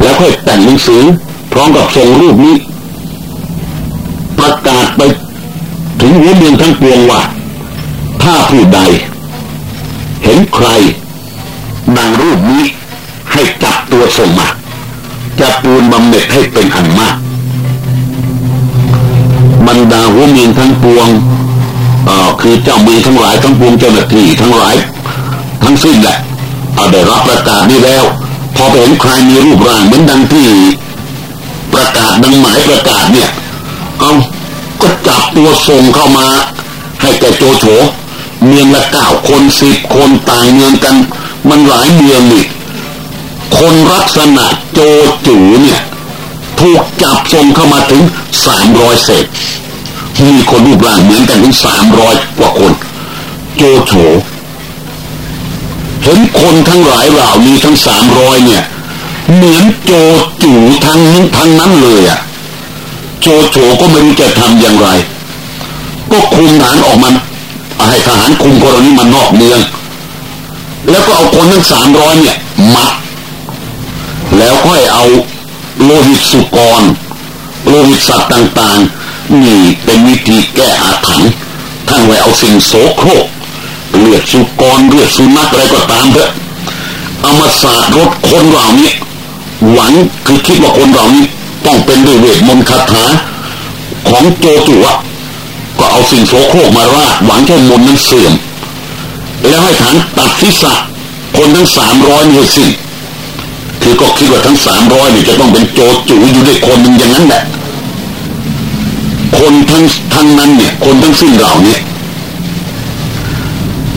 แล้วค่อยแต่งหนังสือ พร้อมกับส่งรูปนี้ ประกาศไปถึงหัวเมืองทั้งปวงว่า ถ้าผู้ใด เห็นใครดังรูปนี้ให้จับตัวส่งมา จะปูนบำเหน็จให้เป็นอันมากบรรดาหัวเมืองทั้งปวงออคือเจ้าเมืองทั้งหลายทั้งปวงเจ้าหน้าที่ทั้งหลาย ทั้งสิ้นแหละเอาได้รับประกาศนี้แล้ว พอไปเห็นใครมีรูปร่างเหมือนดังที่ประกาศดังหมายประกาศเนี่ย เอาก็จับตัวส่งเข้ามา ให้แกโจโฉเมืองละเก้าคนสิบคนต่างเมืองกัน มันหลายเมืองนี่คนลักษณะโจจูเนี่ยถูกจับส่งเข้ามาถึงสามร้อยเศษมีคนรูปร่างเหมือนกันถึงสามร้อยกว่าคน โจโฉ เห็นคนทั้งหลายเหล่านี้ทั้งสามร้อยเนี่ย เหมือนโจจูทั้งนั้นทั้งนั้นเลยอะ่ะ โจโฉก็ไม่รู้จะทำอย่างไร ก็คุมฐานออกมาให้ทหารคุมกรณีมันนอกเมือง แล้วก็เอาคนทั้งสามร้อยเนี่ยมัดแล้วค่อยเอาโลหิตสุกร โลหิตสัตว์ต่างๆ นี่เป็นวิธีแก้อาถรรพ์ท่านไว้เอาสิ่งโสโครก เลือดสุกรเลือดสุนัขอะไรก็ตามเถอะเอามาสาดรถคนเหล่านี้หวังคือคิดว่าคนเหล่านี้ต้องเป็นด้วยเวทมนต์คาถาของโจตุวะก็เอาสิ่งโสโครกมาราดหวังแค่มนต์นั้นเสื่อม แล้วให้ฐานตัดศีรษะคนทั้งสามร้อยนี่สิคือก็คิดว่าทั้งสามร้อยนี่จะต้องเป็นโจจูอยู่ด้วยคนหนึ่งอย่างนั้นแหละคนทั้งทั้งนั้นเนี่ย คนทั้งสิ้นเหล่านี้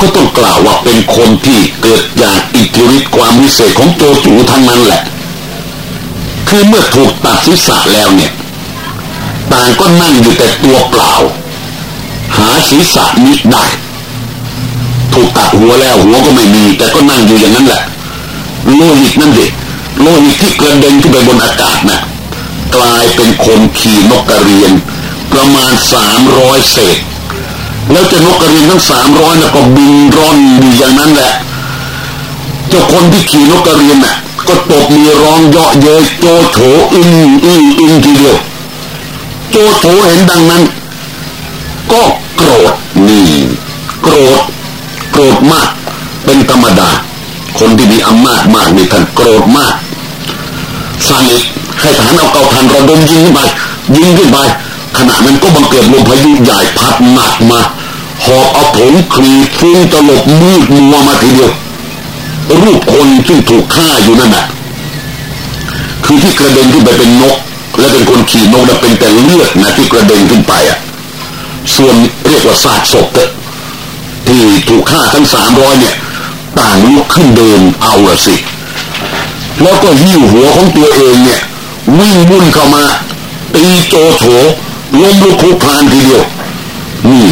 ก็ต้องกล่าวว่าเป็นคนที่เกิดจากอิทธิฤทธิ์ความวิเศษของโจจูทั้งนั้นแหละ คือเมื่อถูกตัดศีรษะแล้วเนี่ยต่างก็นั่งอยู่แต่ตัวเปล่า หาศีรษะนิดได้ถูกตัดหัวแล้วหัวก็ไม่มี แต่ก็นั่งอยู่อย่างนั้นแหละ โลหิตนั่นเด็กโลหิตที่กระเด็นขึ้นไปบนอากาศนะ่ะกลายเป็นคนขี่นกกระเรียน ประมาณสามร้อยเศษ แล้วจะนกกระเรียนทั้งสามร้อยน่ะก็บินร่อนอยู่อย่างนั้นแหละ เจ้าคนที่ขี่นกกระเรียนน่ะ ก็ตกมีร้องเยาะเย้ยโจโฉอึ้งอึ้งอึ้งทีเดียวโจโฉเห็นดังนั้น ก็โกรธนี่โกรธโกรธมาก เป็นธรรมดา คนที่มีอำนาจมากนี่ท่านโกรธมากสั่งอีกให้ทหารเอาเกาทันระดมยิงขึ้นไปยิงขึ้นไป ขณะนั้นก็บังเกิดลมพายุใหญ่พัดหนักมาหอบเอาผงคลีฟุ้งตลบมืดมัวมาทีเดียว รูปคนที่ถูกฆ่าอยู่นั่นน่ะคือที่กระเด็นขึ้นไปเป็นนก และเป็นคนขี่นกและเป็นแต่เลือดนะที่กระเด็นขึ้นไปอะส่วนเรียกว่าซากศพเตที่ถูกฆ่าทั้งสามร้อยเนี่ยต่างลุกขึ้นเดินเอาละสิ แล้วก็หิ้วหัวของตัวเองเนี่ย วิ่งวุ่นเข้ามาตีโจโฉ ล้มลุกคลุกคลานทีเดียว นี่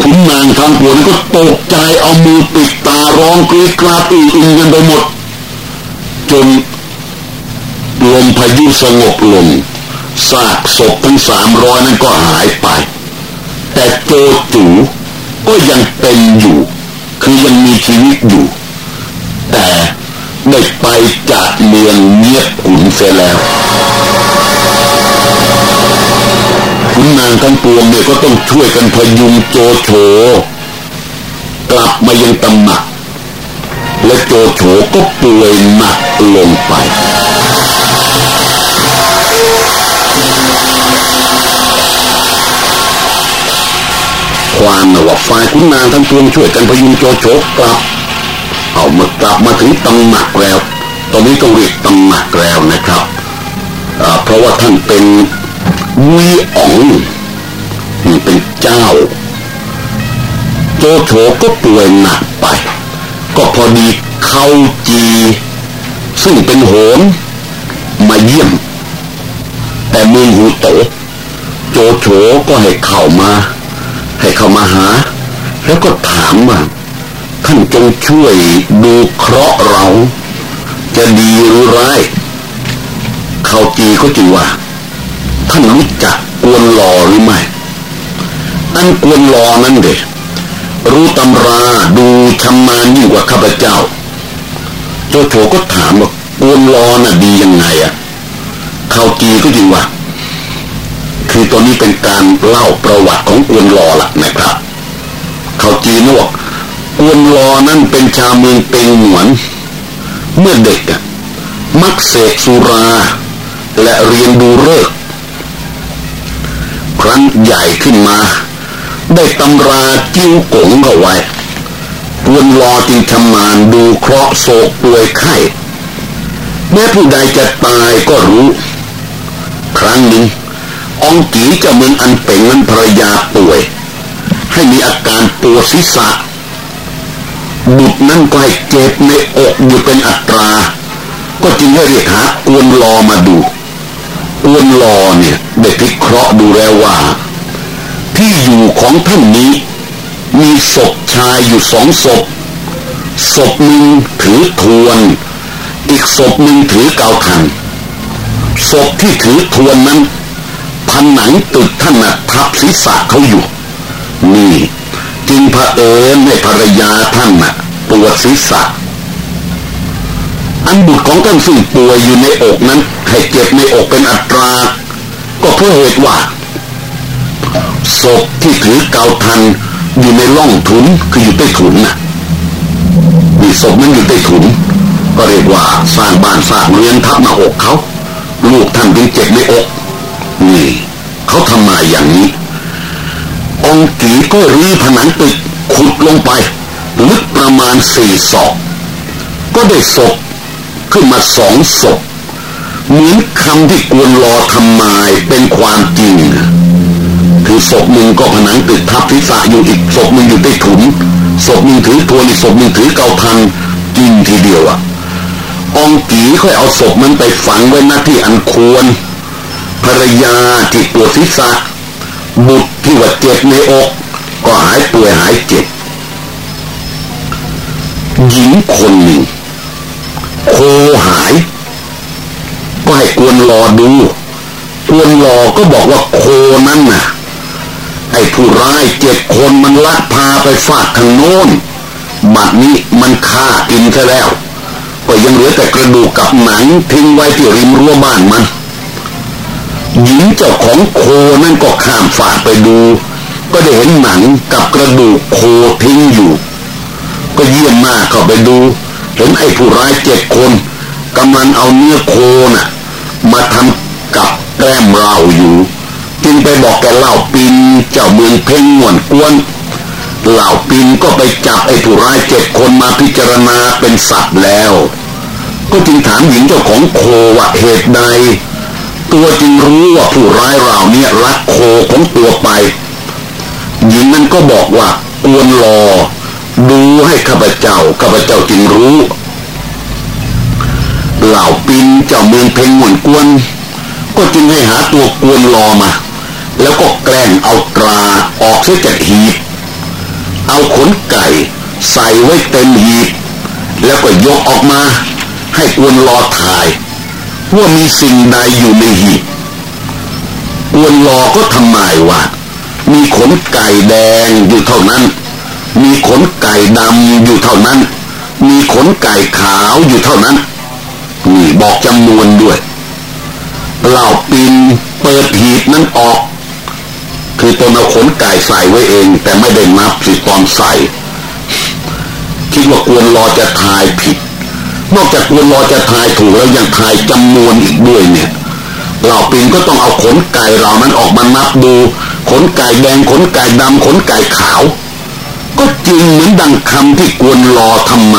คุณนางทางปวนก็ตกใจเอามือปิดตาร้องกรีดกราดอืออึงกันไปหมด จนลมพายุสงบลงซากศพทั้งสามร้อยนั้นก็หายไป แต่โจจูก็ยังเป็นอยู่ คือยังมีชีวิตอยู่ แต่ได้ไปจากเมืองเงียบขุนเสียแล้ว นางทั้งปวงเนี่ยก็ต้องช่วยกันพยุงโจโฉกลับมายังตำหนัก และโจโฉก็ป่วยหนักลงไปความนว่าฝ่ายคุณนางทั้งปวงช่วยกันพยุงโจโฉกลับ เอามากลับมาถึงตำหนักแล้ว ตอนนี้ต้องเรียกตำหนักแล้วนะครับ เพราะว่าท่านเป็น วีอ๋องเป็นเจ้าโจโฉก็ป่วยหนักไป ก็พอดีเข้าจี ซึ่งเป็นโหนมาเยี่ยม แต่เมืองหูโต โจโฉก็ให้เข้ามา ให้เข้ามาหา แล้วก็ถามว่าท่านจงช่วยดูเคราะห์เรา จะดีหรือร้าย เขาจีก็จึงว่า ท่านรู้จักกวนหลอหรือไม่อันกวนหลอนั้นเด็รู้ตำราดูชำนาญยิ่งกว่าข้าพเจ้าโจโฉก็ถามว่ากกวนรอน่ะดียังไงอะเขาจีก็จริงว่าคือตอนนี้เป็นการเล่าประวัติของกวนรอละนะครับ เขาจีนบอกกวนรอนั่นเป็นชาวเมืองเปงหนวน เมื่อเด็กอะมักเสกสุรา และเรียนดูเลิก ใหญ่ขึ้นมา ได้ตำราจิ้วกงเอาไว้กวนรอจึงทำมานดูเคราะห์โศกป่วยไข้แม้ผู้ใดจะตายก็รู้ ครั้งหนึ่งองกีเจ้าเมืองอันเป่งนั้นภรรยาป่วย ให้มีอาการปวดศีรษะบุตรนั้นก็ให้เจ็บในอกอยู่เป็นอัตรา ก็จึงให้เรียกหากวนรอมาดู กวนรอเนี่ยได้พิเคราะห์ดูแล้วว่า ที่อยู่ของท่านนี้ มีศพชายอยู่สองศพศพหนึ่งถือทวน อีกศพหนึ่งถือเกาทันศพที่ถือทวนนั้นผนังตึกท่านนะทับศีรษะเขาอยู่ นี่ จึงพระเอิญให้ภรรยาท่านนะปวดศีรษะ อันบุตรของท่านซึ่งป่วยอยู่ในอกนั้นให้เจ็บในอกเป็นอัตรา ก็เพราะเหตุว่าศพที่ถือเกาทันอยู่ในร่องถุนคืออยู่ใต้ถุนนะมีศพนั้นอยู่ใต้ถุน ก็เรียกว่าสร้างบ้านสร้างเรือนทับมาอกเขาลูกท่านจึงเจ็บในอกนี่เขาทำมาอย่างนี้ องกีก็รีผนังตึกขุดลงไปลึกประมาณสี่ศอกก็ได้ศพ ขึ้นมาสองศพเหมือนคำที่กวนรอทำมายเป็นความจริง คือศพหนึ่งก็ผนังตึกทับทิศะอยู่อีกศพหนึ่งอยู่ใต้ถุนศพหนึ่งถือทวนอีกศพหนึ่งถือเกาทันจริงทีเดียวอะองกีค่อยเอาศพมันไปฝังไว้หน้าที่อันควร ภรรยาที่ปวดศีรษะบุตรที่ว่าเจ็บในอก ก็หายป่วยหายเจ็บหญิงคนหนึ่ง โคหายก็ให้กวนรอดูกวนรอก็บอกว่าโคนั้นน่ะ ไอ้ผู้ร้ายเจ็ดคนมันลักพาไปฝากทางโน้นบัดนี้มันฆ่ากินซะแล้ว ก็ยังเหลือแต่กระดูกกับหนังทิ้งไว้ที่ริมรั้วบ้านมันหญิงเจ้าของโคนั่นก็ข้ามฝากไปดู ก็ได้เห็นหนังกับกระดูกโคทิ้งอยู่ ก็เยี่ยมมากเข้าไปดู เห็นไอ้ผู้ร้ายเจ็ดคนกำลังเอาเนื้อโคน่ะ มาทำกับแกล้มเราอยู่ จึงไปบอกแกเล่าปินเจ้าเมืองเพ่งหวนกวนเหล่าปินก็ไปจับไอ้ผู้ร้ายเจ็ดคนมาพิจารณาเป็นสัตว์แล้ว ก็จึงถามหญิงเจ้าของโคว่าเหตุใดตัวจึงรู้ว่าผู้ร้ายเราเนี่ยรักโคของตัวไป หญิงนั้นก็บอกว่ากวนรอ ดูให้ข้าพเจ้าข้าพเจ้าจึงรู้เหล่าปินเจ้าเมืองเพ่งหวนกวน ก็จึงให้หาตัวกวนรอมา แล้วก็แกล้งเอาตราออกเสียจากหีบเอาขนไก่ใส่ไว้เต็มหีบแล้วก็ยกออกมา ให้กวนรอถ่ายว่ามีสิ่งใดอยู่ในหีบกวนรอก็ทำหมายว่า มีขนไก่แดงอยู่เท่านั้น มีขนไก่ดำอยู่เท่านั้น มีขนไก่ขาวอยู่เท่านั้น นี่บอกจำนวนด้วยเหล่าปินเปิดหีบนั้นออก คือตนเอาขนไก่ใส่ไว้เอง แต่ไม่ได้นับสิตอนใส่ คิดว่ากวนรอจะทายผิด นอกจากกวนรอจะทายถูกแล้วยังทายจำนวนอีกด้วยเนี่ยเหล่าปินก็ต้องเอาขนไก่เหล่านั้นออกมานับดู ขนไก่แดงขนไก่ดำขนไก่ขาว ก็จริงเหมือนดังคำที่กวนรอทำไม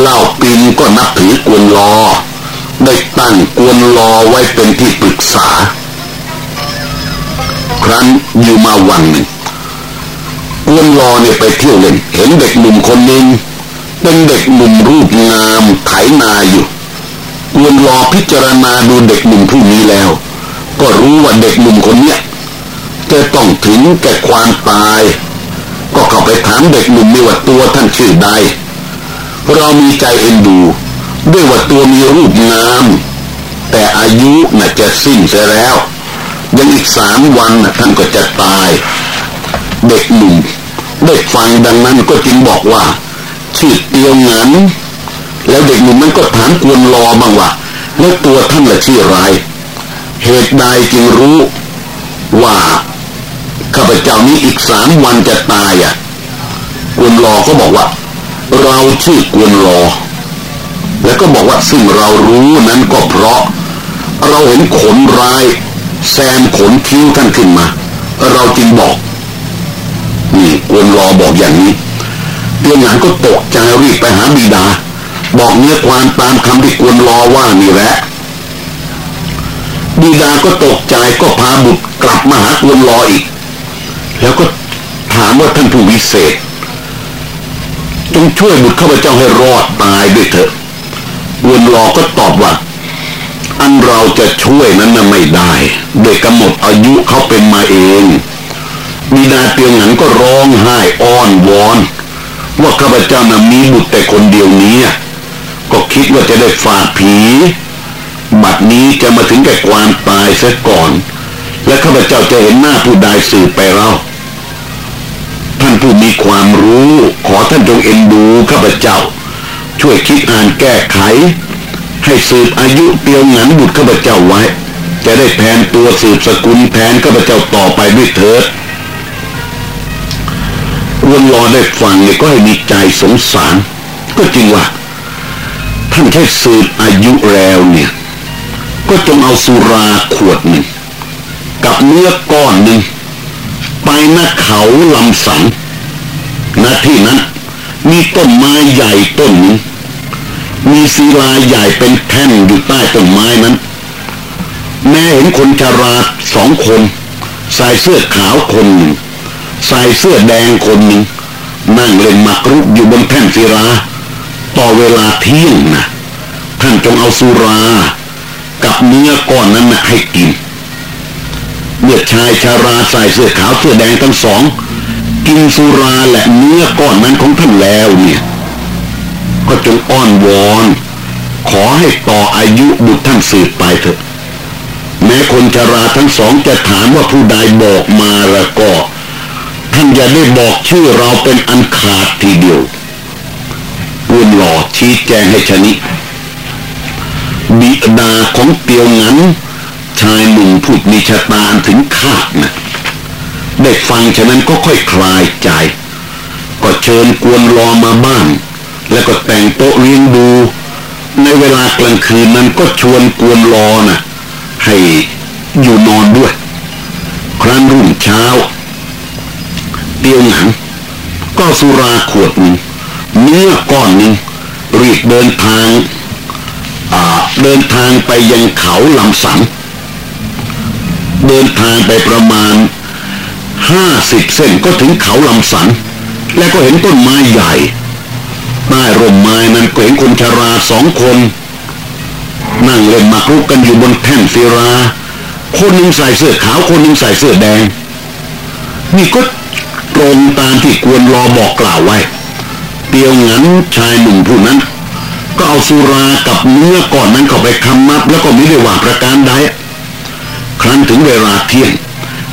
เล่าปินก็นับถือกวนรอ ได้ตั้งกวนรอไว้เป็นที่ปรึกษา ครั้นอยู่มาวันหนึ่งกวนรอเนี่ยไปเที่ยวเล่น เห็นเด็กหนุ่มคนหนึ่งเป็นเด็กหนุ่มรูปงามไถนาอยู่กวนรอพิจารณาดูเด็กหนุ่มผู้นี้แล้ว ก็รู้ว่าเด็กหนุ่มคนเนี้ยจะต้องถึงแก่ความตาย ก็เข้าไปถามเด็กหนุ่มนี่ว่าตัวท่านชื่อใดเรามีใจเอ็นดู ด้วยว่าตัวมีรูปงามแต่อายุน่ะจะสิ้นเสียแล้ว ยังอีกสามวันน่ะท่านก็จะตาย เด็กหนุ่มได้ฟังดังนั้นก็จึงบอกว่าชื่อเตียวงันแล้วเด็กหนุ่มนั้นก็ถามกวนรอบ้างว่าแล้วตัวท่านละชื่ออะไร เหตุใดจึงรู้ว่าาพเจ้านี้อีกสามวันจะตายอะกวนรอก็บอกว่า เราชื่อกวนรอ แล้วก็บอกว่าซึ่งเรารู้นั้นก็เพราะ เราเห็นขนร้ายแซมขนคิ้วท่านขึ้นมา เราจึงบอกนี่กวนรอบอกอย่างนี้เตียงหานก็ตกใจรีบไปหาบิดา บอกเนื้อความตามคำที่กวนรอว่านี่แหละบิดาก็ตกใจก็พาบุตรกลับมาหากวนรออีก แล้วก็ถามว่าท่านผู้วิเศษ จงช่วยบุตรข้าพเจ้าให้รอดตายด้วยเถอะกวนรอก็ตอบว่า อันเราจะช่วยนั้นน่ะไม่ได้โดยกำหนดอายุเขาเป็นมาเองบิดาเตียงหนันก็ร้องไห้อ้อนวอน ว่าข้าพเจ้านะมีบุตรแต่คนเดียวนี้ ก็คิดว่าจะได้ฝากผีบัดนี้จะมาถึงแก่ความตายเสียก่อน และข้าพเจ้าจะเห็นหน้าผู้ใดสืบไปเรา ผู้มีความรู้ ขอท่านจงเอ็นดูข้าพเจ้า ช่วยคิดอ่านแก้ไข ให้สืบอายุเตียวหนันบุตรข้าพเจ้าไว้ จะได้แทนตัวสืบสกุลแทนข้าพเจ้าต่อไปด้วยเถิดวนรอได้ฟังเนี่ยก็ให้มีใจสงสาร ก็จริงว่า ท่านแค่สืบอายุแล้วเนี่ย ก็จงเอาสุราขวดหนึ่ง กับเนื้อก้อนหนึ่งไปหน้าเขาลำสัน ณที่นั้น มีต้นไม้ใหญ่ต้นนึงมีศิลาใหญ่เป็นแท่นอยู่ใต้ต้นไม้นั้น แม่เห็นคนชาราสองคน ใส่เสื้อขาวคนหนึ่งใส่เสื้อแดงคนหนึ่งนั่งเล่นมักรุกอยู่บนแท่นศิลาต่อเวลาเที่ยงนะท่านจงเอาสุรา กับเนื้อก้อนนั้นนะให้กินเมื่อชายชาราใส่เสื้อขาวเสื้อแดงทั้งสอง กินสุราและเนื้อก้อนนั้นของท่านแล้วเนี่ย ก็จงอ้อนวอน ขอให้ต่ออายุบุตรท่านสืบไปเถอะ แม้คนชราทั้งสองจะถามว่าผู้ใดบอกมาล้วก็ ท่านอย่าได้บอกชื่อเราเป็นอันขาดทีเดียววนหล่อชี้แจงให้ชนิบิดาของเตียวงันชายหนุ่มพูดมีชะตาถึงขาดนะ ได้ฟังฉะนั้นก็ค่อยคลายใจ ก็เชิญกวนรอมาบ้าน แล้วก็แต่งโต๊ะเลี้ยงดู ในเวลากลางคืนนั้นก็ชวนกวนรอนะ่ะ ให้อยู่นอนด้วย ครั้นรุ่งเช้าเตียวหนังก็สุราขวดหนึ่งเนื้อก้อนหนึ่งรีบเดินทางเดินทางไปยังเขาลำสัง เดินทางไปประมาณ ห้าสิบเส้นก็ถึงเขาลำสัน และก็เห็นต้นไม้ใหญ่ใต้ร่มไม้นั้นก็เห็นคนชราสองคน นั่งเล่นมาคุกกันอยู่บนแท่นศิรา คนหนึ่งใส่เสื้อขาวคนหนึ่งใส่เสื้อแดง นี่ก็ตรงตามที่ควรรอบอกกล่าวไว้เตียวงั้นชายหนุ่มผู้นั้น ก็เอาสุรากับเนื้อก่อนนั้นเข้าไปคำนับ แล้วก็ไม่ได้ว่าประการใดครั้นถึงเวลาเที่ยง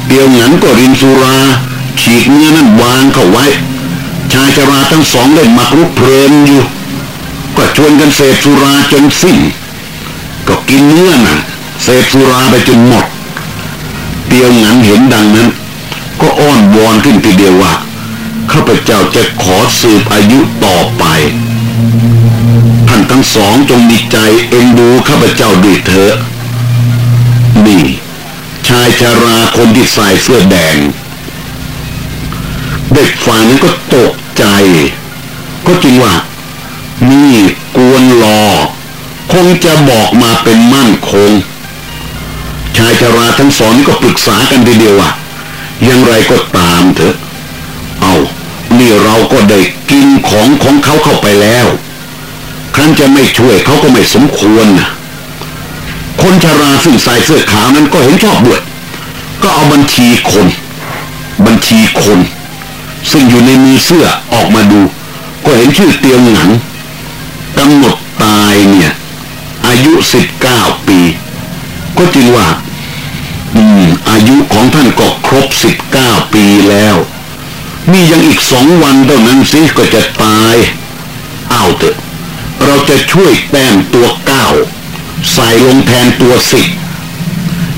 เดียวงั้นก็รินสุรา ฉีกเนื้อนั้นวางเข้าไว้ ชายชราทั้งสองเล่นมักรุกเพลินอยู่ ก็ชวนกันเสพสุราจนสิ้น ก็กินเนื้อน่ะเสพสุราไปจนหมด เดียวงั้นเห็นดังนั้น ก็อ้อนวอนขึ้นทีเดียวว่าข้าพเจ้าจะขอสืบอายุต่อไปท่านทั้งสองจงมีใจเอ็นดูข้าพเจ้าด้วยเถอะนี่ ชายชาราคนที่ใส่เสื้อแดง เด็กฝ่ายนั้นก็ตกใจ ก็จริงว่า นี่กวนรอคงจะบอกมาเป็นมั่นคง ชายชาราทั้งสองก็ปรึกษากันทีเดียวว่าอย่างไรก็ตามเถอะ เอานี่เราก็ได้กินของของเขาเข้าไปแล้ว ครั้นจะไม่ช่วยเขาก็ไม่สมควรนะ คนชาราซึ่งใส่เสื้อขาวนั้นก็เห็นชอบด้วยก็เอาบัญชีคน บัญชีคน ซึ่งอยู่ในมือเสื้อออกมาดู ก็เห็นชื่อเตียงหนังกำหนดตายเนี่ย อายุสิบเก้าปี ก็จริงว่า อืม อายุของท่านก็ครบสิบเก้าปีแล้วมียังอีกสองวันเท่านั้นสิก็จะตาย เอาเถอะ เราจะช่วยแต้มตัวเก้า ใส่ลงแทนตัวสิบ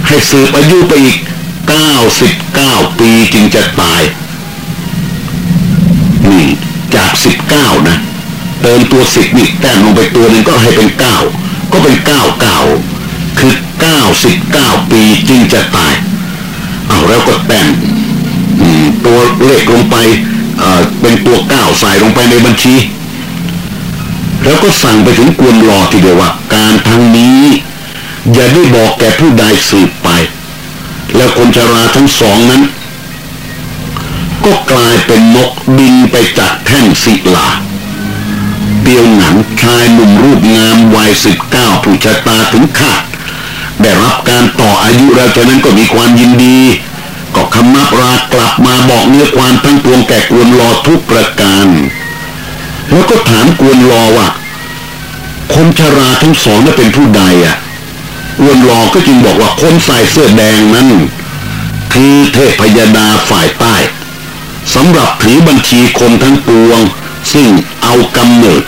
ให้สืบอายุไปอีกเก้าสิบเก้าปีจึงจะตายนี่จากสิบเก้านะเติมตัวสิบนี่แต้มลงไปตัวหนึ่งก็ให้เป็นเก้าก็เป็นเก้าเก้าคือเก้าสิบเก้าปีจึงจะตาย เอาแล้วก็แต้มตัวเลขลงไปเป็นตัวเก้าใส่ลงไปในบัญชี แล้วก็สั่งไปถึงกวนรอทีเดียวว่าการทางนี้ อย่าได้บอกแก่ผู้ใดสืบไป แล้วคนชราทั้งสองนั้น ก็กลายเป็นนกบินไปจากแท่นศิลาเปียวหนังชายหนุ่มรูปงามวัยสิบเก้าผู้ชะตาถึงขาดได้รับการต่ออายุแล้วจากนั้นก็มีความยินดี ก็คำนับรากลับมาบอกเนื้อความทั้งปวงแก่กวนรอทุกประการ แล้วก็ถามกวนรอว่าคนชราทั้งสองนั้นเป็นผู้ใดอะกวนรอก็จึงบอกว่าคนใส่เสื้อแดงนั้น คือเทพยดาฝ่ายใต้สำหรับถือบัญชีคนทั้งปวง ซึ่งเอากำเนิด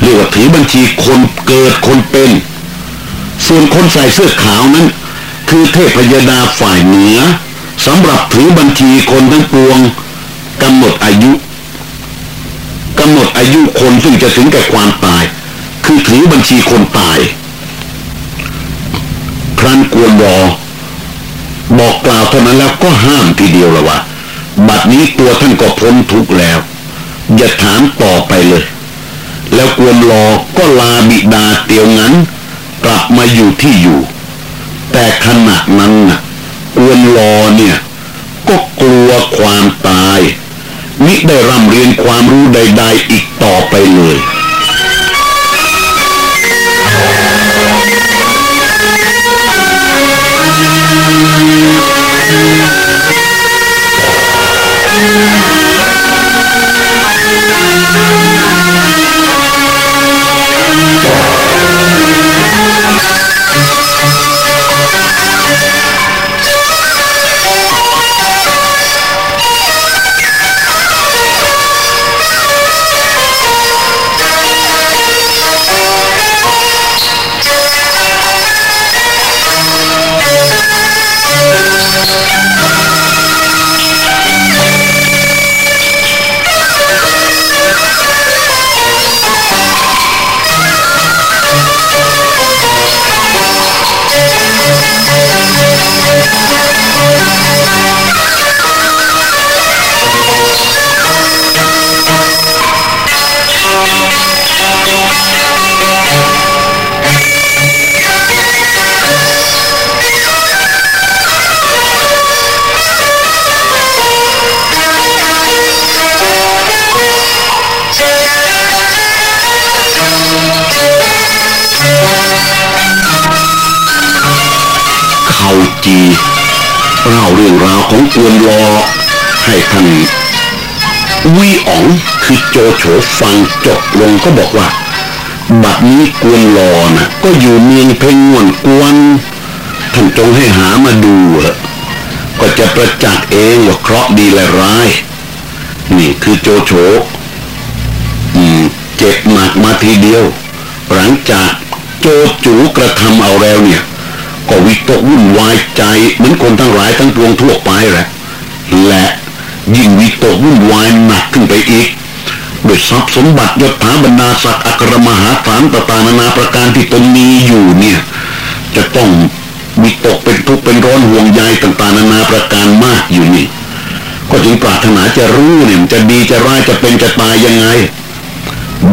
เรียกว่าถือบัญชีคนเกิดคนเป็น ส่วนคนใส่เสื้อขาวนั้น คือเทพยดาฝ่ายเหนือสำหรับถือบัญชีคนทั้งปวงกำหนดอายุำหนดอายุคนซึ่งจะถึงแก่ความตาย คือถือบัญชีคนตาย ครั้นกวนรอบอกกล่าวเท่านั้นแล้วก็ห้ามทีเดียวละว่า บัดนี้ตัวท่านก็พ้นทุกข์แล้ว อย่าถามต่อไปเลย แล้วกวนรอก็ลาบิดาเตียวงั้น กลับมาอยู่ที่อยู่ แต่ขณะนั้นน่ะอวนรอเนี่ย ก็กลัวความตาย มิได้ร่ำเรียนความรู้ใด ๆ อีกต่อไปเลย กวนรอให้ท่านวีอ๋องคือโจโฉฟังจบลงก็บอกว่า บัดนี้กวนรอนะ่ะก็อยู่เมืองเพ่งงวนกวนท่านจงให้หามาดูเถอะก็จะประจักษ์เองว่าเคราะห์ดีและร้าย นี่คือโจโฉเจ็บหนักมาทีเดียว หลังจากโจจูกระทำเอาแล้วเนี่ย ก็วิตกวุ่นวายใจเหมือนคนทั้งหลายทั้งปวงทั่วไปแหละและยิ่งวิตกวุ่นวายหนักขึ้นไปอีกด้วยทรัพย์สมบัติยศถาบรรดาศักดิ์อัครมหาศาลตตานานาประการที่ตนมีอยู่เนี่ย จะต้องวิตกเป็นทุกข์เป็นร้อนห่วงใยต่างๆนานาประการมากอยู่นี่ ก็จึงปรารถนาจะรู้เนี่ยจะดีจะร้ายจะเป็นจะตายยังไง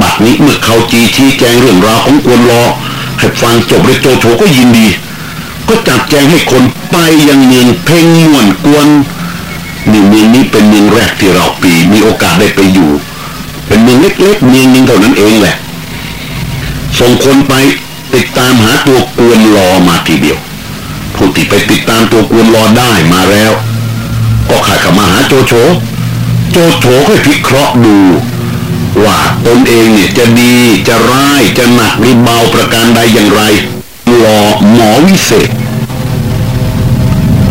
บัดนี้เมื่อเขาจีชี้แจงเรื่องราวของกวนรอให้ฟังจบเลยโจโฉก็ยินดี ก็จัดแจงให้คนไปยังเมืองเพ่งม่วนกวนนี่เมืองนี้เป็นเมืองแรกที่เราปีมีโอกาสได้ไปอยู่ เป็นเมืองเล็กๆเมืองนึงเท่านั้นเองแหละ ส่งคนไปติดตามหาตัวกวนรอมาทีเดียวผู้ที่ไปติดตามตัวกวนรอได้มาแล้ว ก็ขายกับมาหาโจโฉโจโฉก็พิเคราะห์ดู ว่าตนเองเนี่ยจะดีจะร้ายจะหนักหรือเบาประการใดอย่างไร รอหมอวิเศษ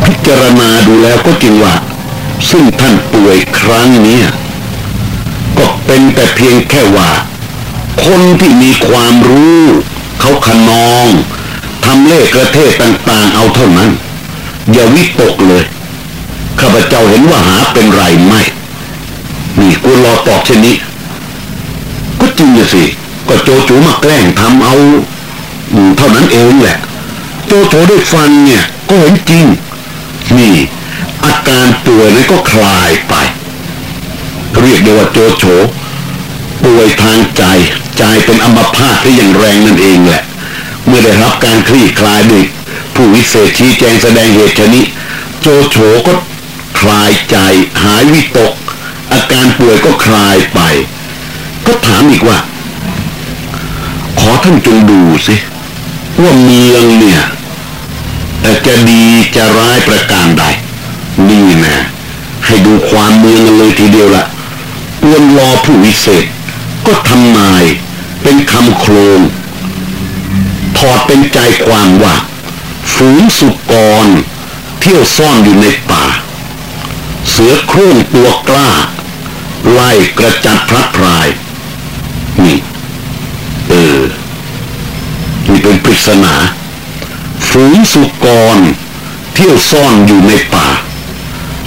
พิจารณาดูแล้วก็จริงว่า ซึ่งท่านป่วยครั้งนี้ก็เป็นแต่เพียงแค่ว่า คนที่มีความรู้ เขาขนองทำเล่กระเทศต่างๆเอาเท่านั้น อย่าวิตกเลย ข้าพเจ้าเห็นว่าหาเป็นไรไม่ นี่กูรอตอบเช่นนี้ ก็จริงสิ ก็โจจูมาแกล้งทำเอา เท่านั้นเองแหละโจโฉด้ฟันเนี่ยก็เห็นจริง นี่ อาการป่วยนั้นก็คลายไป เรียกได้ว่าโจโฉป่วยทางใจใจเป็นอัมพาตที่อย่างแรงนั่นเองแหละ เมื่อได้รับการคลี่คลายด้วยผู้วิเศษชี้แจงแสดงเหตุชนิดโจโฉก็คลายใจหายวิตก อาการป่วยก็คลายไป ก็ถามอีกว่า ขอท่านจงดูสิ ว่าเมืองเนี่ยจะดีจะร้ายประการใดนี่นะให้ดูความเมืองกันเลยทีเดียวละอวนรอผู้วิเศษ ก็ทำนายเป็นคำโครงถอดเป็นใจความว่าฝูงสุกร เที่ยวซ่อนอยู่ในป่า เสือโคร่งตัวกล้า ไล่กระจัดพระพรายนี่ เออ นี่เปริศนาฝูงสุกรเที่ยวซ่อนอยู่ในป่า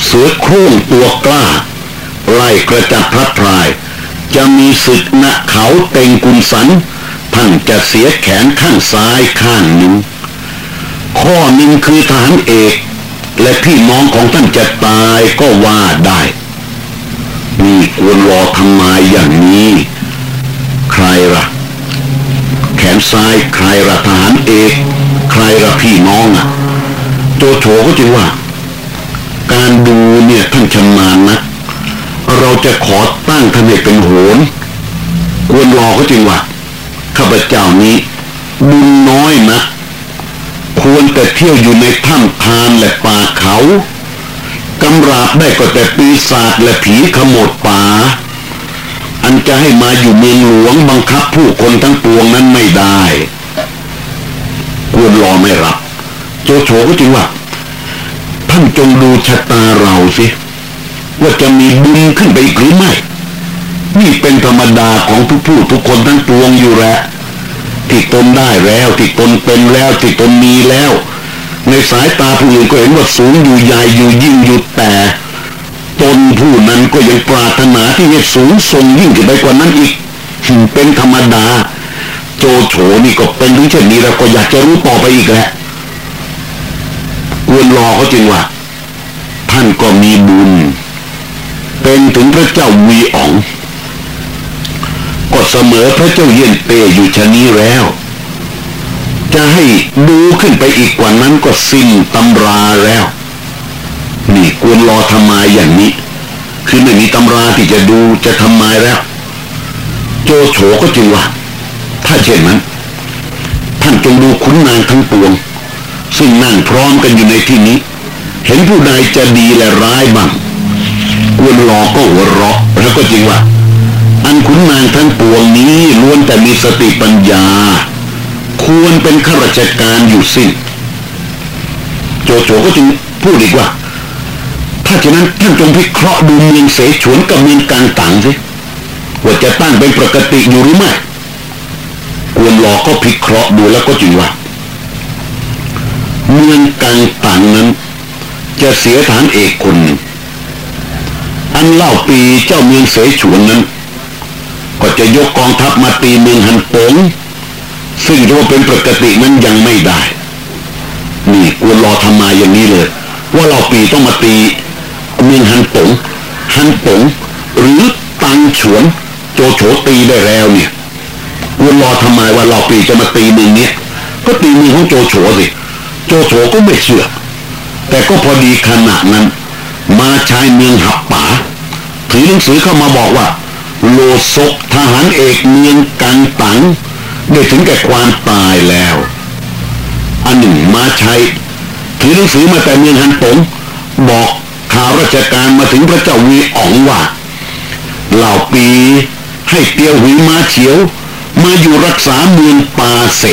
เสือโคร่งตัวกล้า ไล่กระจัดพระพราย จะมีศึกณเขาเต็งกุลสันท่านจะเสียแขนข้างซ้ายข้างหนึ่ง ข้อหนึ่งคือทหารเอก และพี่น้องของท่านจะตายก็ว่าได้นี่ควรรอทำไมอย่างนี้ ใครละ่ะ นซ้ายใครละทหารเอกใครละพี่น้องอะโจโฉก็จึงว่า การดูเนี่ยท่านชำนาญนะเราจะขอตั้งท่านเป็นโหนควรรอก็จึงว่าข้าพเจ้านี้บุญน้อยนะควรแต่เที่ยวอยู่ในถ้ำทานและป่าเขากำราบได้ก็แต่ปีศาจและผีขโมดป่า จะให้มาอยู่เมืองหลวงบังคับผู้คนทั้งปวงนั้นไม่ได้ควรรอไม่รับโจโฉก็จริงว่าท่านจงดูชะตาเราสิว่าจะมีบุญขึ้นไปอีกหรือไม่นี่เป็นธรรมดาของทุกผู้ทุกคนทั้งปวงอยู่แล้วที่ตนได้แล้วที่ตนเป็นแล้วที่ตนมีแล้ว ในสายตาผู้อื่นก็เห็นว่าสูงอยู่ใหญ่อยู่ยิ่งอยู่แต่ ตนผู้นั้นก็ยังปรารถนาที่จะสูงส่งยิ่งขึ้นไปกว่านั้นอีกเป็นธรรมดา โจโฉนี่ก็เป็นถึงเช่นนี้แล้วก็อยากจะรู้ต่อไปอีกแหละควรรอเขาจริงว่า ท่านก็มีบุญ เป็นถึงพระเจ้าวีอ๋องก็เสมอพระเจ้าเยี่ยนเปอยู่ชะนี้แล้ว จะให้ดูขึ้นไปอีกกว่านั้นก็สิ้นตำราแล้ว นี่ควรรอทำไมอย่างนี้ คือไม่มีตำราที่จะดูจะทำไมแล้ว โจโฉก็จึงว่าถ้าเช่นนั้น ท่านจงดูขุนนางทั้งปวง ซึ่งนั่งพร้อมกันอยู่ในที่นี้ เห็นผู้ใดจะดีและร้ายบ้างควรรอก็หัวเราะแล้วก็จริงว่าอันขุนนางทั้งปวงนี้ล้วนแต่มีสติปัญญา ควรเป็นข้าราชการอยู่สิ้นโจโฉก็จึงพูดอีกว่า ถ้าฉะนั้นท่านจงพิเคราะห์ดูเมืองเสฉวนกับเมืองกลางต่างสิว่าจะตั้งเป็นปกติอยู่หรือไม่ควรรอก็พิเคราะห์ดูแล้วก็จึงว่า เมืองกลางต่างนั้น จะเสียฐานเอกคนอันเล่าปีเจ้าเมืองเสฉวนนั้น ก็จะยกกองทัพมาตีเมืองฮันปงซึ่งถ้าเป็นปกตินั้นยังไม่ได้ นี่ควรรอทำมาอย่างนี้เลย ว่าเราปีต้องมาตี เมืองฮันปงฮันปงหรือตังฉวน โจโฉตีได้แล้วเนี่ยควรรอทำไมว่าราปีจะมาตีเมืองเนี้ยก็ตีเมืองของโจโฉสิโจโฉก็ไม่เชื่อ แต่ก็พอดีขณะนั้น มาชายเมืองหับป่าถือหนังสือเข้ามาบอกว่า โลซกทหารเอกเมืองกังตังได้ถึงแก่ความตายแล้ว อันหนึ่งมาใช้ถือหนังสือมาแต่เมืองฮันปงบอก ข่าวราชการมาถึงพระเจ้าวีอ๋องว่าเหล่าปีให้เตียวหุยมาเฉียว มาอยู่รักษาเมืองปาเส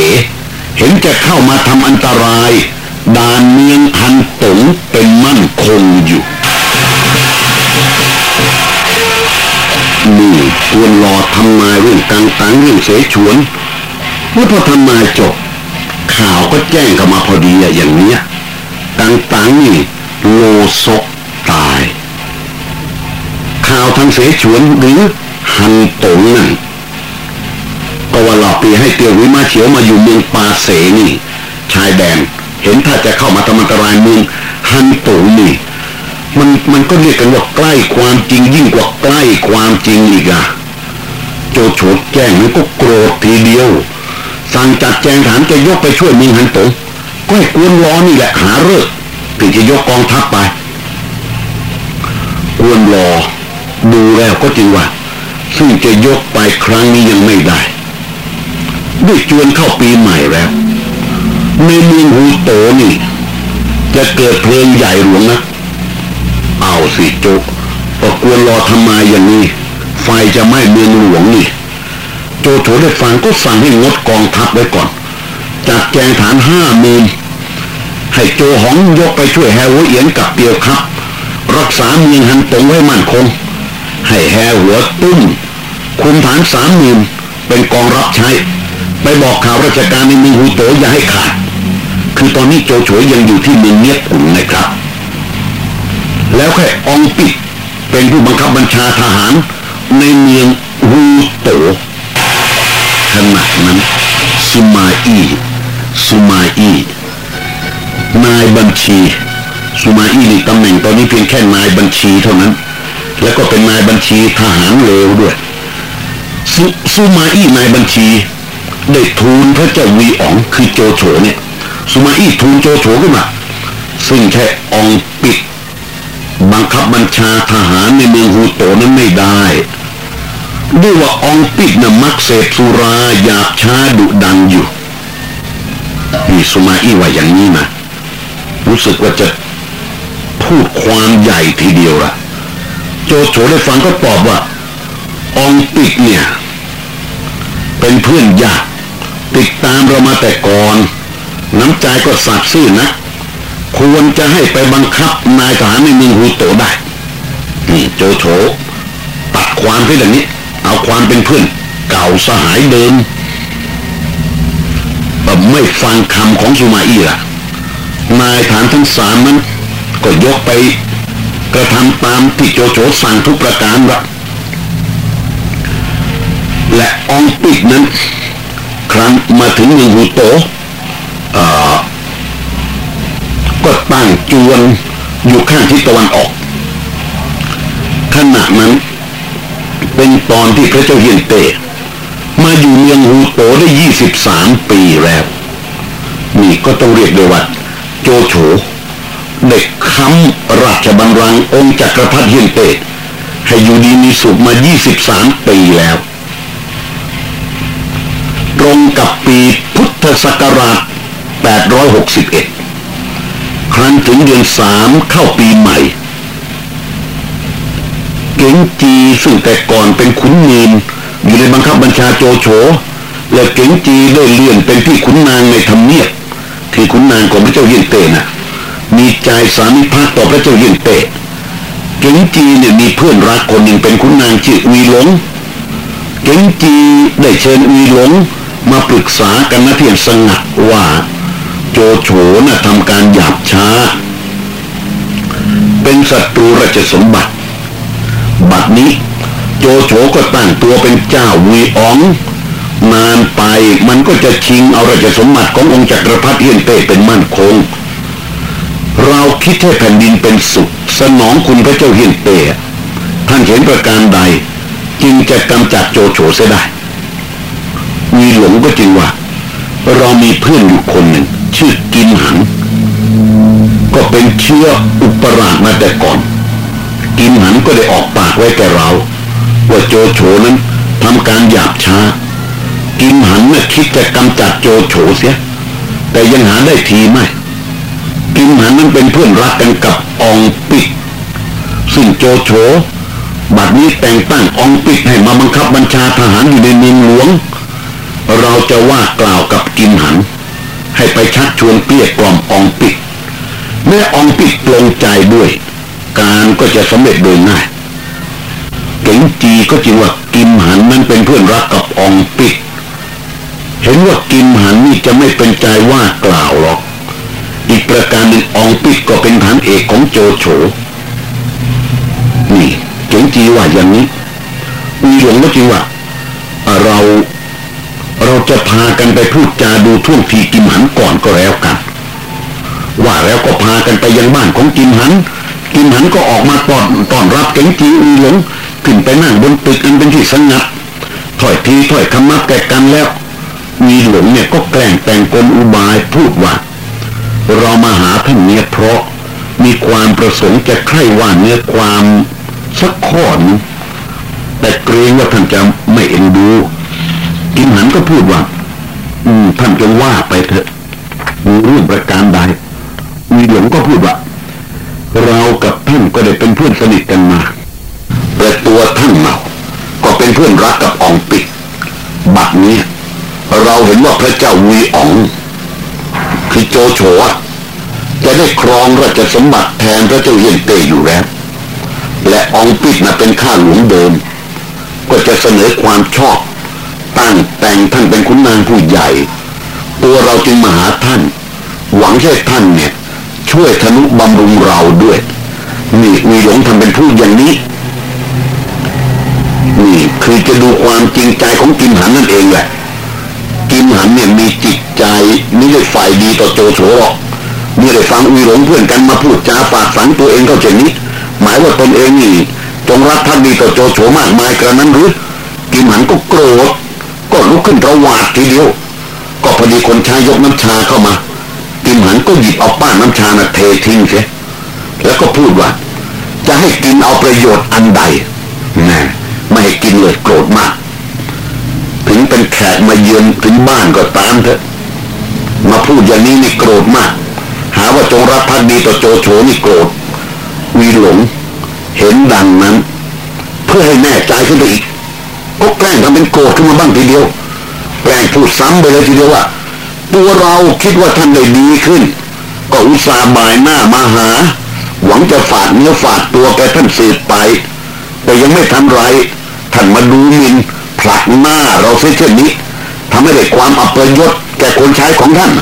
เห็นจะเข้ามาทำอันตรายด่านเมืองฮันตงเป็นมั่นคงอยู่นี่กวนรอทำนายเรื่องตังตังเรื่องเสฉวนเมื่อพอทำนายจบ ข่าวก็แจ้งเข้ามาพอดีอย่างเนี้ยตังตังนี่โลซก ตาย ข่าวทางเสฉวนหรือฮันตงนั่นก็ว่าหลอกปีให้เตียววิมาเฉียวมาอยู่เมืองปาเสนี่ ชายแดนเห็นถ้าจะเข้ามาทำอันตรายเมืองฮันตงนี่ มันมันก็เรียกกันว่าใกล้ความจริงยิ่งกว่าใกล้ความจริงอีกอะโจโฉแจ้งนี่ก็โกรธทีเดียว สั่งจัดแจงฐานจะยกไปช่วยเมืองฮันตงก็ให้กวนล้อนี่แหละหาเลิกถึงจะยกกองทัพไป กวนรอ ดูแล้วก็จริงว่า ซึ่งจะยกไปครั้งนี้ยังไม่ได้ ด้วยจวนเข้าปีใหม่แล้ว ในเมืองฮูโตนี่ จะเกิดเพลิงใหญ่หลวงนะ เอาสิโจก็กวนรอทำไมอย่างนี้ ไฟจะไหม้เมืองหลวงนี่ โจโฉได้ฟังก็สั่งให้งดกองทัพไว้ก่อนจัดแจงฐานห้าหมื่นให้โจหองยกไปช่วยแฮวเอียนกับเปียวครับ รักษาเมืองฮันตงไว้มั่นคง ให้แฮหัวตุ้มคุมฐานสามหมื่นเป็นกองรับใช้ ไปบอกข่าวราชการในเมืองฮูโตอย่าให้ขาด คือตอนนี้โจโฉยังอยู่ที่เมืองเนียบอุ่นนะครับ แล้วแค่องปิดเป็นผู้บังคับบัญชาทหารในเมืองฮูโตขณะนั้นสุมาอีสุมาอีนายบัญชี สุมาอีนี่ตำแหน่งตอนนี้เพียงแค่นายบัญชีเท่านั้น แล้วก็เป็นนายบัญชีทหารเลวด้วยสุสุมาอี้นายบัญชีได้ทูลพระเจ้าวีอ๋องคือโจโฉเนี่ยสุมาอี้ทูลโจโฉขึ้นมาซึ่งแค่องปิด บังคับบัญชาทหารในเมืองฮูโตนั้นไม่ได้ด้วยว่าองปิดนะ่ะมักเสพสุราหยาบช้าดุดันอยู่นี่สุมาอี้ว่าอย่างนี้นะรู้สึกว่าจะ พูดความใหญ่ทีเดียวละโจโฉได้ฟังก็ตอบว่า องปิดเนี่ย เป็นเพื่อนยากติดตามเรามาแต่ก่อน น้ำใจก็สัตย์ซื่อนะ ควรจะให้ไปบังคับนายทหารในเมืองฮูโตได้ นี่โจโฉตัดความที่แบบนี้ เอาความเป็นเพื่อน เก่าสหายเดิมแบบไม่ฟังคำของสุมาอี้ล่ะ นายฐานทั้งสามนั้น ก็ยกไปกระทำตามที่โจโฉสั่งทุกประการละและองปิดนั้น ครั้งมาถึงเมืองฮูโตก็ตั้งจวนอยู่ข้างทิศตะวันออก ขณะนั้น เป็นตอนที่พระเจ้าเฮียนเต มาอยู่เมืองฮูโตได้ยี่สิบสามปีแล้วนี่ก็ต้องเรียกได้ว่าโจโฉเด็ก ค้ำราชบัลลังก์องค์จักรพรรดิเฮียนเตให้อยู่ดีมีสุขมายี่สิบสามปีแล้ว ตรงกับปีพุทธศักราช 861 ครั้นถึงเดือนสามเข้าปีใหม่ เก๋งจีซึ่งแต่ก่อนเป็นขุนมีนอยู่ในบังคับบัญชาโจโฉและเก๋งจีได้เลื่อนเป็นที่ขุนนางในธรรมเนียบที่ขุนนางของพระเจ้าเยียนเตนะ มีใจสามิภักต่อพระเจ้าเยียนเตเก๋งจีเนี่ยมีเพื่อนรักคนหนึ่งเป็นขุนนางชื่อวีหลงเก๋งจีได้เชิญวีหลงมาปรึกษากันนะเพียงสงัดว่า โจโฉนะ่ะทำการหยาบช้า เป็นศัตรูราชสมบัติ บัดนี้ โจโฉก็ตั้งตัวเป็นเจ้าวีอองนานไปมันก็จะชิงเอาราชสมบัติขององค์จักรพรรดิเฮียนเต้เป็นมั่นคง เราคิดให้แผ่นดินเป็นสุข สนองคุณพระเจ้าเฮียนเต้ท่านเห็นประการใด จึงจะกำจัดโจโฉเสียได้ มีหลงก็จริงว่า เรามีเพื่อนอยู่คนหนึ่ง ชื่อกิมหันก็เป็นเชื้ออุปราชมาแต่ก่อน กิมหันก็ได้ออกปากไว้แก่เรา ว่าโจโฉนั้นทำการหยาบช้า กิมหันน่ะคิดจะกำจัดโจโฉเสีย แต่ยังหาได้ทีไม่ กิมหันนั้นเป็นเพื่อนรักกันกับองปิกซึ่งโจโฉบัดนี้แต่งตั้งองปิกให้มาบังคับบัญชาทหารอยู่ในเมืองหลวง เราจะว่ากล่าวกับกิมหัน ให้ไปชักชวนเกลี้ยกล่อมองปิกแม่องปิกปลงใจด้วย การก็จะสำเร็จโดยง่ายเก๋งจีก็จริงว่ากิมหันนั้นเป็นเพื่อนรักกับองปิดเห็นว่ากิมหันนี่จะไม่เป็นใจว่ากล่าวหรอก อีกประการหนึ่งองปิดก็เป็นฐานเอกของโจโฉนี่เก๋งจีว่าอย่างนี้มีหลวงก็จริงว่าเราเราจะพากันไปพูดจาดูท่วงทีกิมหันก่อนก็แล้วกัน ว่าแล้วก็พากันไปยังบ้านของกิมหัน กิมหันก็ออกมาต้อนต้อนรับเก๋งจีอุหลงขึ้นไปนั่งบนตึกอันเป็นที่สงัดถอยทีถอยคำนับแกกันแล้ว มีหลงเนี่ยก็แกล้งแต่งกลอุบายพูดว่า เรามาหาท่านเนี่ยเพราะมีความประสงค์จะใคร่ว่าเนื้อความสักข้อนึงแต่เกรงว่าท่านจะไม่เอ็นดูกิมหันก็พูดว่า อืมท่านจงว่าไปเถอะมีเรื่องประการใดมีหลงก็พูดว่า เรากับท่านก็ได้เป็นเพื่อนสนิทกันมาแต่ตัวท่านเมาก็เป็นเพื่อนรักกับองปิดบัดนี้เราเห็นว่าพระเจ้าวีออง คือโจโฉจะได้ครองราชสมบัติแทนพระเจ้าเฮียนเตอยู่แล้ว และองปิดน่ะเป็นข้าหลวงเดิม ก็จะเสนอความชอบ ตั้งแต่งท่านเป็นขุนนางผู้ใหญ่ ตัวเราจึงมาหาท่าน หวังให้ท่านเนี่ยช่วยธนุบำรุงเราด้วย นี่มีหลงทำเป็นผู้อย่างนี้ นี่คือจะดูความจริงใจของกิมหันนั่นเองแหละ กิมหันเนี่ยมีจิตใจไม่ได้ฝ่ายดีต่อโจโฉหรอกเมื่อได้ฟังอุยหลงเพื่อนกันมาพูดจาฝากฝังตัวเองเข้าเช่นนี้ หมายว่าตนเองนี่จงรักภักดีต่อโจโฉมากมายกระนั้นหรือกิมหันก็โกรธก็ลุกขึ้นระหวาดทีเดียว ก็พอดีคนชายยกน้ำชาเข้ามากิมหันก็หยิบเอาป้าน้ำชาน่ะเททิ้งเสียแล้วก็พูดว่า จะให้กินเอาประโยชน์อันใดแน่ไม่ให้กินเลยโกรธมาก เป็นแขกมาเยือนถึงบ้านก็ตามเถอะ มาพูดอย่างนี้นี่โกรธมาก หาว่าจงรับพักดีต่อโจโฉนี่โกรธวีหลง เห็นดังนั้น เพื่อให้แน่ใจขึ้นไปอีกก็แกล้งทำเป็นโกรธขึ้นมาบ้างทีเดียวแกล้งพูดซ้ำไปเลยทีเดียวว่าตัวเราคิดว่าท่านได้ดีขึ้น ก็อุตส่าห์บ่ายหน้ามาหา หวังจะฝากเนื้อฝากตัวแกท่านสืบไป แต่ยังไม่ทำไรท่านมาดูมิน ผลักหน้าเราเสียเช่นนี้ทำให้ได้ความอัปยศแก่คนใช้ของท่าน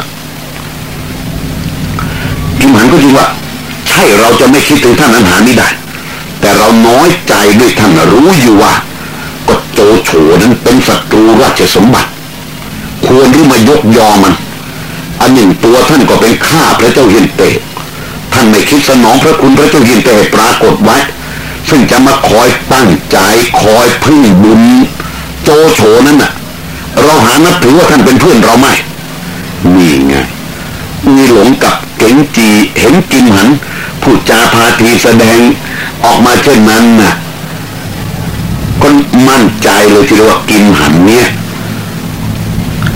พิมหันก็จริงว่า ใช่เราจะไม่คิดถึงท่านนั้นหาไม่ได้ แต่เราน้อยใจด้วยท่านรู้อยู่ว่าก็โจโฉนั้นเป็นศัตรูราชสมบัติ ควรที่มายกยอมัน อันหนึ่งตัวท่านก็เป็นข้าพระเจ้าเฮียนเตท่านไม่คิดสนองพระคุณพระเจ้าเฮียนเตปรากฏไว้ซึ่งจะมาคอยตั้งใจคอยพึ่งบุญ โจโฉนั้นน่ะ เราหานับถือว่าท่านเป็นเพื่อนเราไหมนี่ไงมีหลงกับเก๋งจีเห็นกิมหันพูดจาพาทีแสดงออกมาเช่นนั้นน่ะก็มั่นใจเลยที่เราว่ากิมหันเนี่ย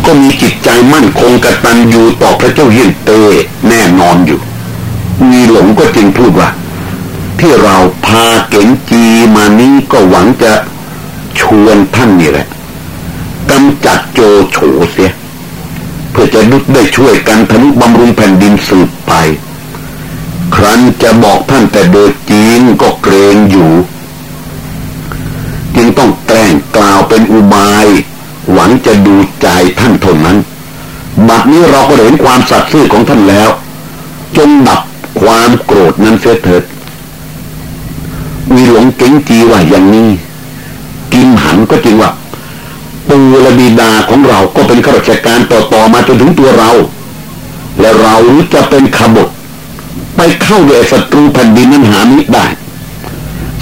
ก็มีจิตใจมั่นคงกระตัญญูต่อพระเจ้าเฮียนเตแน่นอนอยู่ มีหลงก็จึงพูดว่า ที่เราพาเก๋งจีมานี้ก็หวังจะ วนท่านนี่แหละกำจัดโจโฉเสีย เพื่อจะดุดได้ช่วยกันทนุบำรุงแผ่นดินสืบไป ครั้นจะบอกท่านแต่โดยจริงก็เกรงอยู่ จึงต้องแกล้งกล่าวเป็นอุบาย หวังจะดูใจท่านทนนั้น บัดนี้เราก็เห็นความสัตย์ซื่อของท่านแล้ว จงดับความโกรธนั้นเสียเถิดมีหลงเก่งจีว่าอย่างนี้ กิมหันก็จริงว่าปูและบิดาของเราก็เป็นข้าราชการต่อๆมาจนถึงตัวเรา และเราจะเป็นขบฏไปเข้าด้วยศัตรูแผ่นดินนั้นหามิได้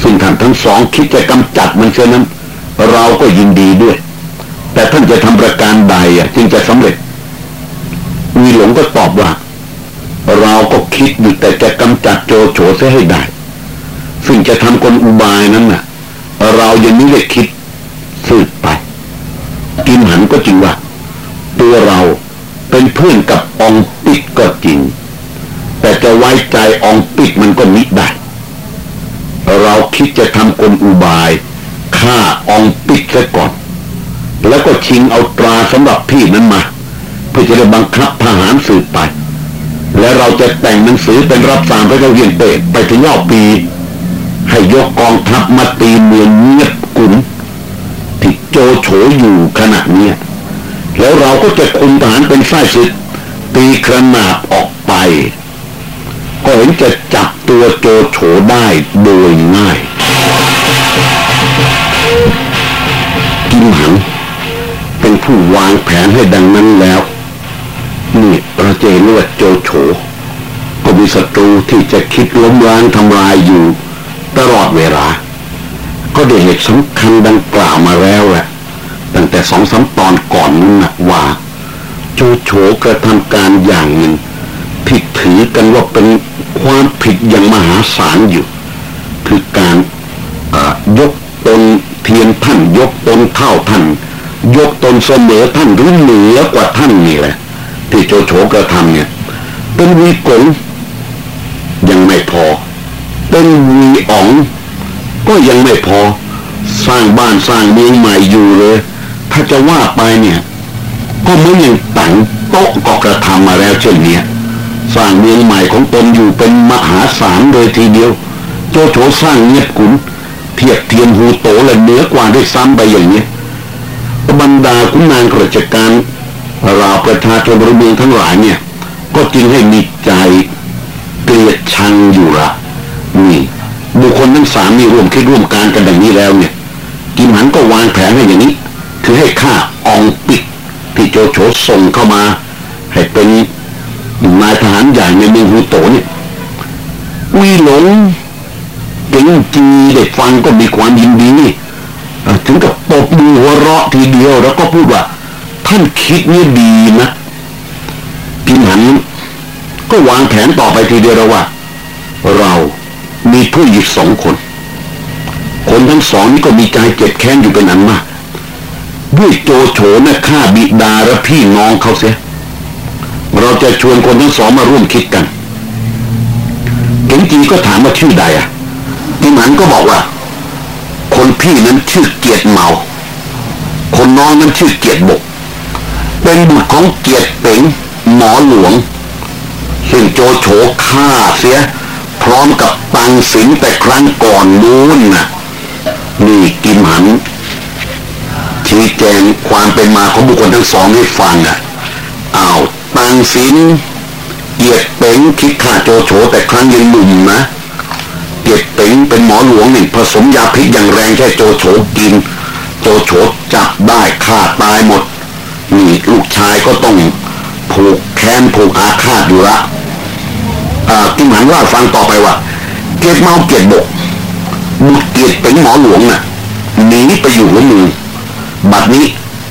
ซึ่งท่านทั้งสองคิดจะกำจัดมันเช่นนั้น เราก็ยินดีด้วย แต่ท่านจะทำประการใดอะจึงจะสำเร็จมีหลงก็ตอบว่า เราก็คิดอยู่แต่จะกำจัดโจโฉเสียให้ได้ ซึ่งจะทำกลอุบายนั้นน่ะ เรายังไม่ได้คิดสืบไป กิมหันก็จริงว่า ตัวเราเป็นเพื่อนกับองปิดก็จริง แต่จะไว้ใจองปิดมันก็มิได้ เราคิดจะทำกลอุบายฆ่าองปิดซะก่อน แล้วก็ชิงเอาตราสำหรับพี่นั้นมา เพื่อจะได้บังคับทหารสืบไป และเราจะแต่งหนังสือเป็นรับสารพระเจ้าเยียนเตไปถึงรอบปี ให้ยกกองทัพมาตีเมืองเงียบกุนที่โจโฉอยู่ขณะนี้แล้วเราก็จะคุมทหารเป็นฝ่ายศึกตีกระนาบออกไป ก็เห็นจะจับตัวโจโฉได้โดยง่ายกิมหังเป็นผู้วางแผนให้ดังนั้นแล้วนี่เราจะเห็นว่าโจโฉก็มีศัตรูที่จะคิดล้มล้างทำลายอยู่ ตลอดเวลา ก็ได้เหตุสำคัญดังกล่าวมาแล้วแหละตั้งแต่สองสาตอนก่อนนั้นนะว่าโจโฉกระทำการอย่างหนึ่งที่ถือกันว่าเป็นความผิดอย่างมหาศาลอยู่ คือการยกตนเทียนท่านยกตนเท่าท่านยกตนเสมอท่านหรือเหนือกว่าท่านนี่แหละ ที่โจโฉกระทำเนี่ย เป็นวีกงยังไม่พอ เป็นวีอ๋อง ก็ยังไม่พอ สร้างบ้านสร้างเมืองใหม่อยู่เลย ถ้าจะว่าไปเนี่ย ก็เหมือนอย่างตังโต๊ะก็กระทำมาแล้วเช่นเนี้ยสร้างเมืองใหม่ของตนอยู่เป็นมหาศาลเลยทีเดียว โจโฉสร้างเงียบกุน เทียบเทียมหูโตและเหนือกว่าได้ซ้ำไปอย่างเนี้ยบรรดาคุณนางราชการราประชาชนบริเวณทั้งหลายเนี่ย ก็จึงให้มีใจเกลียดชังอยู่ละ นี่บุคคลทั้งสามมีร่วมคิดร่วมการกันอย่างนี้แล้วเนี่ยกิมหันก็วางแผนให้อย่างนี้ คือให้ข้าอองปิดที่โจโฉส่งเข้ามา ให้เป็นนายทหารใหญ่ในเมืองฮูโตเนี่ยวีหลงเก่งจีเด็กฟังก็มีความยินดีนี่ถึงกับตบมือหัวเราะทีเดียวแล้วก็พูดว่า ท่านคิดนี่ดีนะกินหันก็วางแผนต่อไปทีเดียวแล้วว่า เรา มีผู้หญิงสองคน คนทั้งสองนี้ก็มีใจเจ็บแค้นอยู่เป็นอันมากด้วยโจโฉนะฆ่าบิดาและพี่น้องเขาเสีย เราจะชวนคนทั้งสองมาร่วมคิดกันเก่งจีก็ถามว่าชื่อใดอะกินหันก็บอกว่า คนพี่นั้นชื่อเกียรติเมา คนน้องนั้นชื่อเกียรติบก เป็นบุตรของเกียรติเป๋งหมอหลวง ซึ่งโจโฉฆ่าเสีย พร้อมกับตังสินแต่ครั้งก่อนนู้นน่ะนี่กิมหันชี้แจงความเป็นมาของบุคคลทั้งสองให้ฟังอะอ้าวตังสินเกียรติเป๋งคิดฆ่าโจโฉแต่ครั้งยังหนุ่มนะเกียรติเป๋งเป็นหมอหลวงนี่ผสมยาพิษอย่างแรงแค่โจโฉกิน โจโฉจับได้ฆ่าตายหมดนี่ลูกชายก็ต้องผูกแค้นผูกอาฆาตอยู่ละ อ่ากิมหันว่าฟังต่อไปว่า เกียรเมาเกียรบกบุตรเกียรเป็นหมอหลวงน่ะหนีไปอยู่หัวมือบัดนี้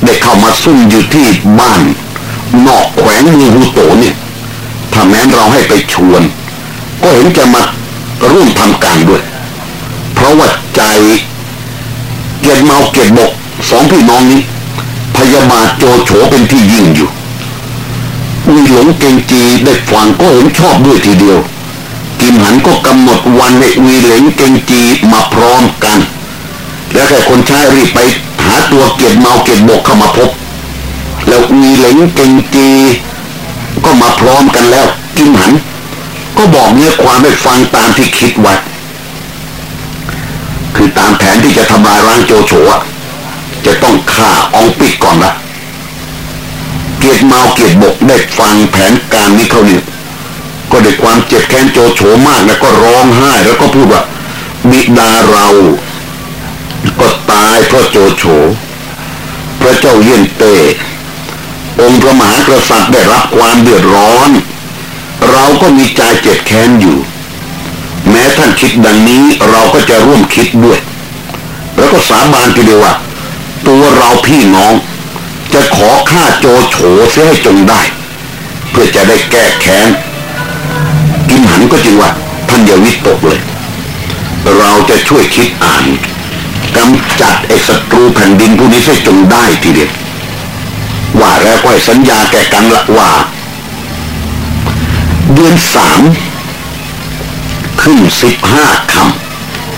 ได้เข้ามาซุ่มอยู่ที่บ้านนอกแขวงมืองฮูโตเนี่ยถ้าแม้นเราให้ไปชวน ก็เห็นจะมาร่วมทำการด้วย เพราะว่าใจเกียรเมาเกียรบกสองพี่น้องนี้ พยาบาทโจโฉเป็นที่ยิ่งอยู่ หลงเกงจีได้ฟังก็เห็นชอบด้วยทีเดียว กิมหันก็กำหนดวันให้วีเหลงเกงจีมาพร้อมกัน แล้วแค่คนใช้รีบไปหาตัวเกียรเมาเกียรบกเข้ามาพบ แล้ววีเหลงเกงจี ก็มาพร้อมกันแล้ว กิมหัน ก็บอกเนื้อความให้ฟังตามที่คิดไว้คือตามแผนที่จะทำลายร่างโจโฉจะต้องฆ่าองปิดก่อนละ เกียรติเมาเกียรติบกได้ฟังแผนการนี้เขาเนี่ยก็ด้วยความเจ็บแค้นโจโฉมากแล้วก็ร้องไห้แล้วก็พูดว่าบิดาเรา ก็ตายเพราะโจโฉพระเจ้าเยี่ยนเตองค์พระมหากษัตริย์ได้รับความเดือดร้อน เราก็มีใจเจ็บแค้นอยู่ แม้ท่านคิดดังนี้เราก็จะร่วมคิดด้วย แล้วก็สาบานทีเดียวว่าตัวเราพี่น้อง จะขอฆ่าโจโฉเสียให้จงได้ เพื่อจะได้แก้แค้นกิมหันก็จริงว่าท่านอย่าวิตกเลย เราจะช่วยคิดอ่านกำจัดไอ้ศัตรูแผ่นดินผู้นี้ให้จงได้ทีเดียวว่าแล้วก็สัญญาแก่กันละว่า เดือนสามขึ้นสิบห้าค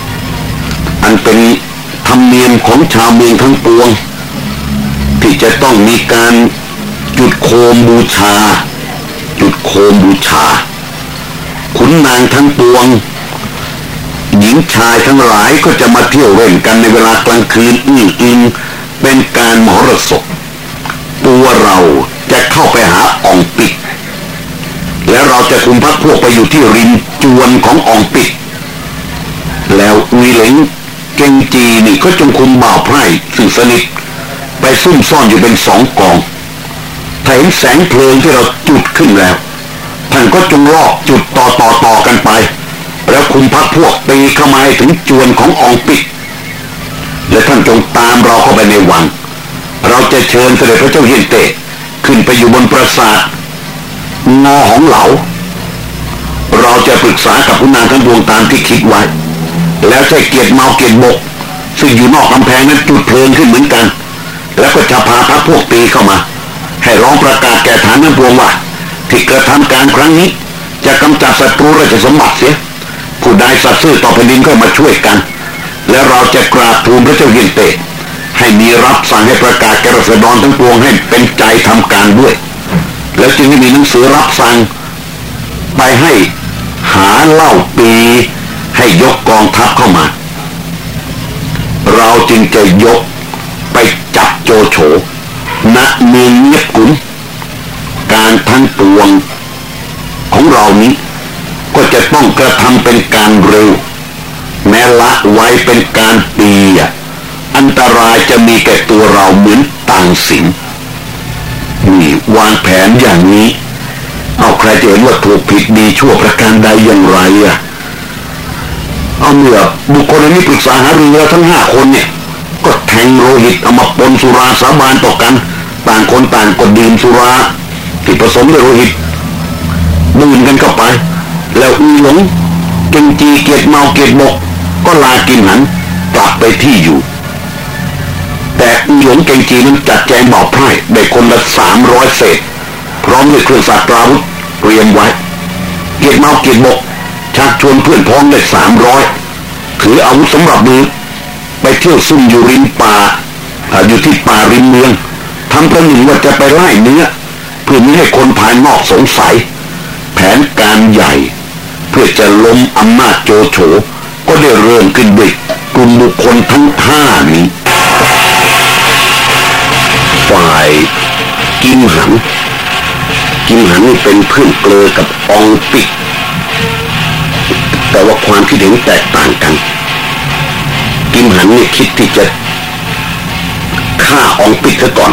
ำอันเป็นธรรมเนียมของชาวเมืองทั้งปวง ที่จะต้องมีการจุดโคมบูชา จุดโคมบูชา ขุนนางทั้งปวง หญิงชายทั้งหลายก็จะมาเที่ยวเล่นกันในเวลากลางคืนอื้ออึงเป็นการมรสพตัวเราจะเข้าไปหาอ่องปิด และเราจะคุมพักพวกไปอยู่ที่ริมจวนของอ่องปิด แล้ววีเหลงเกงจีนี่ก็จงคุมบ่าวไพร่ซึ่งสนิท ไปซุ่มซ่อนอยู่เป็นสองกองถ้าเห็นแสงเพลิงที่เราจุดขึ้นแล้วท่านก็จงลอกจุดต่อต่อต่อกันไป แล้วคุมพักพวกตีเข้ามาถึงจวนขององปิดและท่านจงตามเราเข้าไปในวัง เราจะเชิญเสด็จพระเจ้าเฮียนเตขึ้นไปอยู่บนปราสาทงอของเหลาเราจะปรึกษากับคุณนางทั้งดวงตามที่คิดไว้ แล้วใช้เกียรติเมาเกียรติบก ซึ่งอยู่นอกกำแพงนั้นจุดเพลิงขึ้นเหมือนกัน แล้วก็จะพาพระพวกตีเข้ามา ให้ร้องประกาศแก่ฐานทั้งปวงว่า ที่กระทำการครั้งนี้ จะกำจัดศัตรูราชสมบัติเสีย ผู้ใดสัตย์ซื่อต่อแผ่นดินก็มาช่วยกัน และเราจะกราบทูลพระเจ้าเย็นเตให้มีรับสั่งให้ประกาศแก่รัษฎรทั้งปวงให้เป็นใจทำการด้วย แล้วจึงมีหนังสือรับสั่งไปให้หาเล่าปีให้ยกกองทัพเข้ามา เราจึงจะยก จับโจโฉณเมืองเงียบกุนการทั้งปวง ของเรานี้ ก็จะต้องกระทำเป็นการเร็ว แม้ละไว้เป็นการปีอันตรายจะมีแก่ตัวเราเหมือนต่างสิงนี่วางแผนอย่างนี้ เอาใครจะเห็นว่าถูกผิดดีชั่วประการใดอย่างไรอะเอาเมื่อบุคคลนี้ปรึกษาหารือแล้วทั้งห้าคนเนี่ย ก็แทงโรหิตเอามาปนสุราสาบานต่อกัน ต่างคนต่างก็ดื่มสุราที่ผสมด้วยโลหิตดื่มกันเข้าไป แล้วอีหลงเกงจีเกียรติเมาเกียรติบก ก็ลากินหันกลับไปที่อยู่ แต่อีหลงเกงจีนั้นจัดแจงบอกไพร่ได้คนละสามร้อยเศษ พร้อมด้วยเครื่องสัตว์ราวุธเตรียมไว้ เกียรเมาเกียรบกชักชวนเพื่อนพ้องได้สามร้อยถืออาวุธสำหรับมือ ไปเที่ยวซุ่มอยู่ริมป่าอยู่ที่ป่าริมเมืองทำประหนึ่งว่าจะไปไล่เนื้อเพื่อไม่ให้คนภายนอกสงสัย แผนการใหญ่ เพื่อจะล้มอำนาจโจโฉก็ได้เริ่มขึ้นด้วยกลุ่มบุคคลทั้งห้านี้ฝ่ายกิมหันกิมหันนี่เป็นเพื่อนเกลอกับองปิกแต่ว่าความคิดเห็นแตกต่างกัน กิมหันนี่คิดที่จะฆ่าองปิกซะก่อน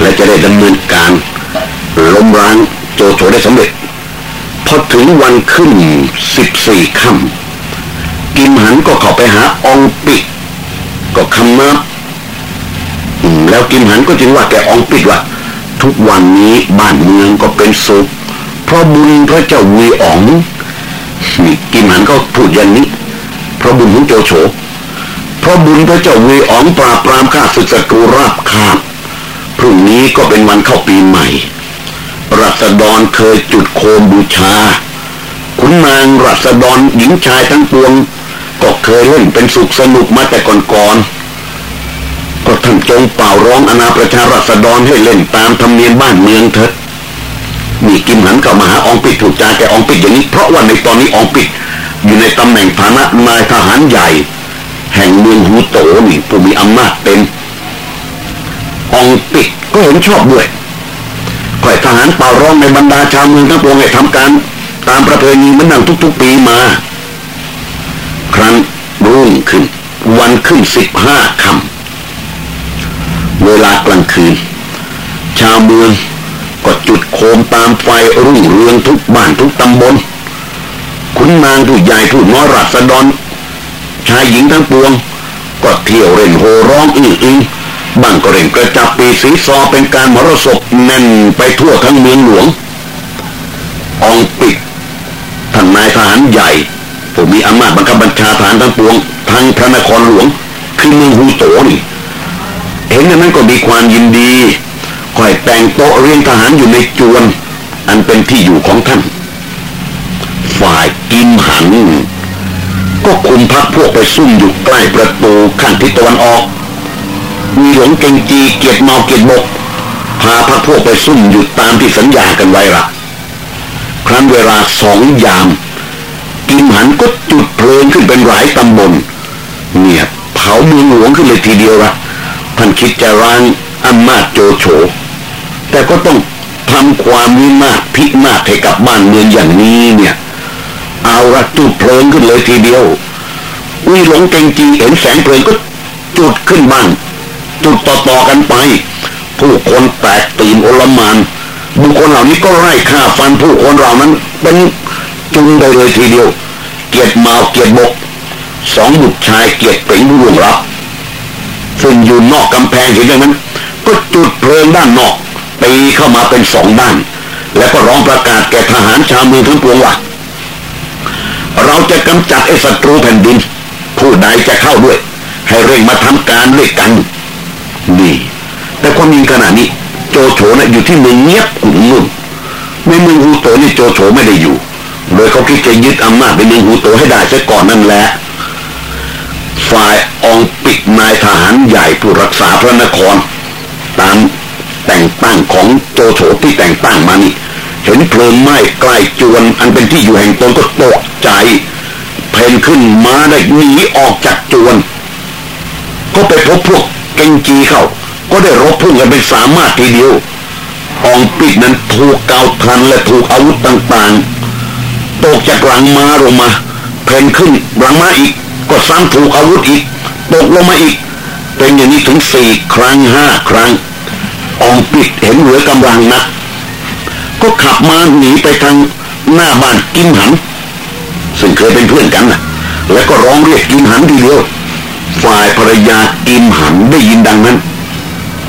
และจะได้ดำเนินการล้มล้างโจโฉได้สำเร็จ พอถึงวันขึ้นสิบสี่ค่ำกิมหันก็เข้าไปหาองปิดก็คำนับแล้วกิมหันก็จึงว่าแกองปิดว่า ทุกวันนี้บ้านเมืองก็เป็นสุขเพราะบุญพระเจ้าวีอ๋องกิมหันก็พูดอย่างนี้เพราะบุญของโจโฉ เพราะบุญพระเจ้าวีอ๋องปราบปรามข้าศึกศัตรูราบคาบพรุ่งนี้ก็เป็นวันเข้าปีใหม่รัษฎรเคยจุดโคมบูชาขุนนางรัษฎรหญิงชายทั้งปวง ก็เคยเล่นเป็นสุขสนุกมาแต่ก่อนๆก็ท่านจงเป่าร้องอนาประชารัษฎรให้เล่นตามธรรมเนียมบ้านเมืองเถิดมีกิมหันกับมหาองปิดถูกใจแกองปิดอย่างนี้เพราะว่าในตอนนี้องปิดอยู่ในตำแหน่งฐานะนายทหารใหญ่ แห่งเมืองฮูโตนี่ผู้มีอำนาจเต็มองปิดก็เห็นชอบด้วยฝ่ายทหารเป่าร้องในบรรดาชาวเมืองทั้งปวงให้ทำการ ตามประเพณีมันนั่งทุกๆปีมา ครั้นรุ่งขึ้น วันขึ้นสิบห้าคำเวลากลางคืน ชาวเมืองก็จุดโคมตามไฟรุ่งเรืองทุกบ้านทุกตำบล คุณนางผู้ใหญ่ผู้น้อยรัศดร ชายหญิงทั้งปวง ก็เที่ยวเร่นโหร้องอื้ออึงบ้างก็เร่งกระจับปีสีซอเป็นการมรสพแน่นไปทั่วทั้งเมืองหลวงองปิดท่านนายทหารใหญ่ผู้มีอำนาจบังคับบัญชาทหารทั้งปวงทางพระนครหลวง คือเมืองฮูโตนี่เห็นนั้นก็มีความยินดีคอยแต่งโต๊ะเรียงทหารอยู่ในจวน อันเป็นที่อยู่ของท่าน ฝ่ายกิมหัน ก็คุมพักพวกไปซุ่มอยู่ใกล้ประตูข้างทิศตะวันออก มีหลงเกงจีเกียรติเมาเกียรติบก พาพระพวกไปซุ่มอยู่ตามที่สัญญากันไว้ละครั้นเวลาสองยาม กิมหันก็จุดเพลิงขึ้นเป็นหลายตำบลเนี่ยเผาเมืองหลวงขึ้นเลยทีเดียวละท่านคิดจะร้างอำนาจโจโฉแต่ก็ต้องทำความวินาศพินาศให้กับบ้านเมืองอย่างนี้เนี่ย เอาละจุดเพลิงขึ้นเลยทีเดียววิหลงเกงจีเห็นแสงเพลิงก็จุดขึ้นบ้างจุดต่อๆกันไป ผู้คนแตกตื่นโอลมานบุคคลเหล่านี้ก็ไล่ฆ่าฟันผู้คนเหล่านั้นเป็นจุนไปเลยทีเดียว เกียรติมาเกียรติบกสองบุตรชายเกียรติเป่งผู้ล่วงลับซึ่งอยู่นอกกำแพงเห็นอย่างนั้น ก็จุดเพลิงด้านนอกตีเข้ามาเป็นสองด้าน แล้วก็ร้องประกาศแก่ทหารชาวเมืองทั้งปวงว่า เราจะกำจัดไอ้ศัตรูแผ่นดิน ผู้ใดจะเข้าด้วย ให้เร่งมาทำการด้วยกัน นี่ แต่ความจริงขณะนี้ โจโฉนะอยู่ที่เมืองเงียบขุ่นนุ่นในเมืองฮูโตนี่โจโฉไม่ได้อยู่ โดยเขาคิดจะยึดอำนาจในเมืองฮูโตให้ได้ซะก่อนนั่นแหละฝ่ายองปิดนายทหารใหญ่ผู้รักษาพระนคร ตามแต่งตั้งของโจโฉที่แต่งตั้งมานี่ เห็นเพลิงไหม้ใกล้จวนอันเป็นที่อยู่แห่งตนก็ตกใจ เพนขึ้นมาได้หนีออกจากจวน ก็ไปพบพวกเกงจีเข้าก็ได้รบพุ่งกันเป็นสามารถทีเดียวองปิดนั้นถูกเกาทันและถูกอาวุธต่างๆ ตกจากหลังม้าลงมา เพนขึ้นหลังม้าอีก ก็ซ้ำถูกอาวุธอีก ตกลงมาอีก เป็นอย่างนี้ถึงสี่ครั้งห้าครั้งองปิดเห็นเหลือกำลังนะก็ ก็ขับมาหนีไปทางหน้าบ้านกิมหัน ซึ่งเคยเป็นเพื่อนกันนะแล้วก็ร้องเรียกกิมหันทีเดียว ฝ่ายภรรยากิมหันได้ยินดังนั้น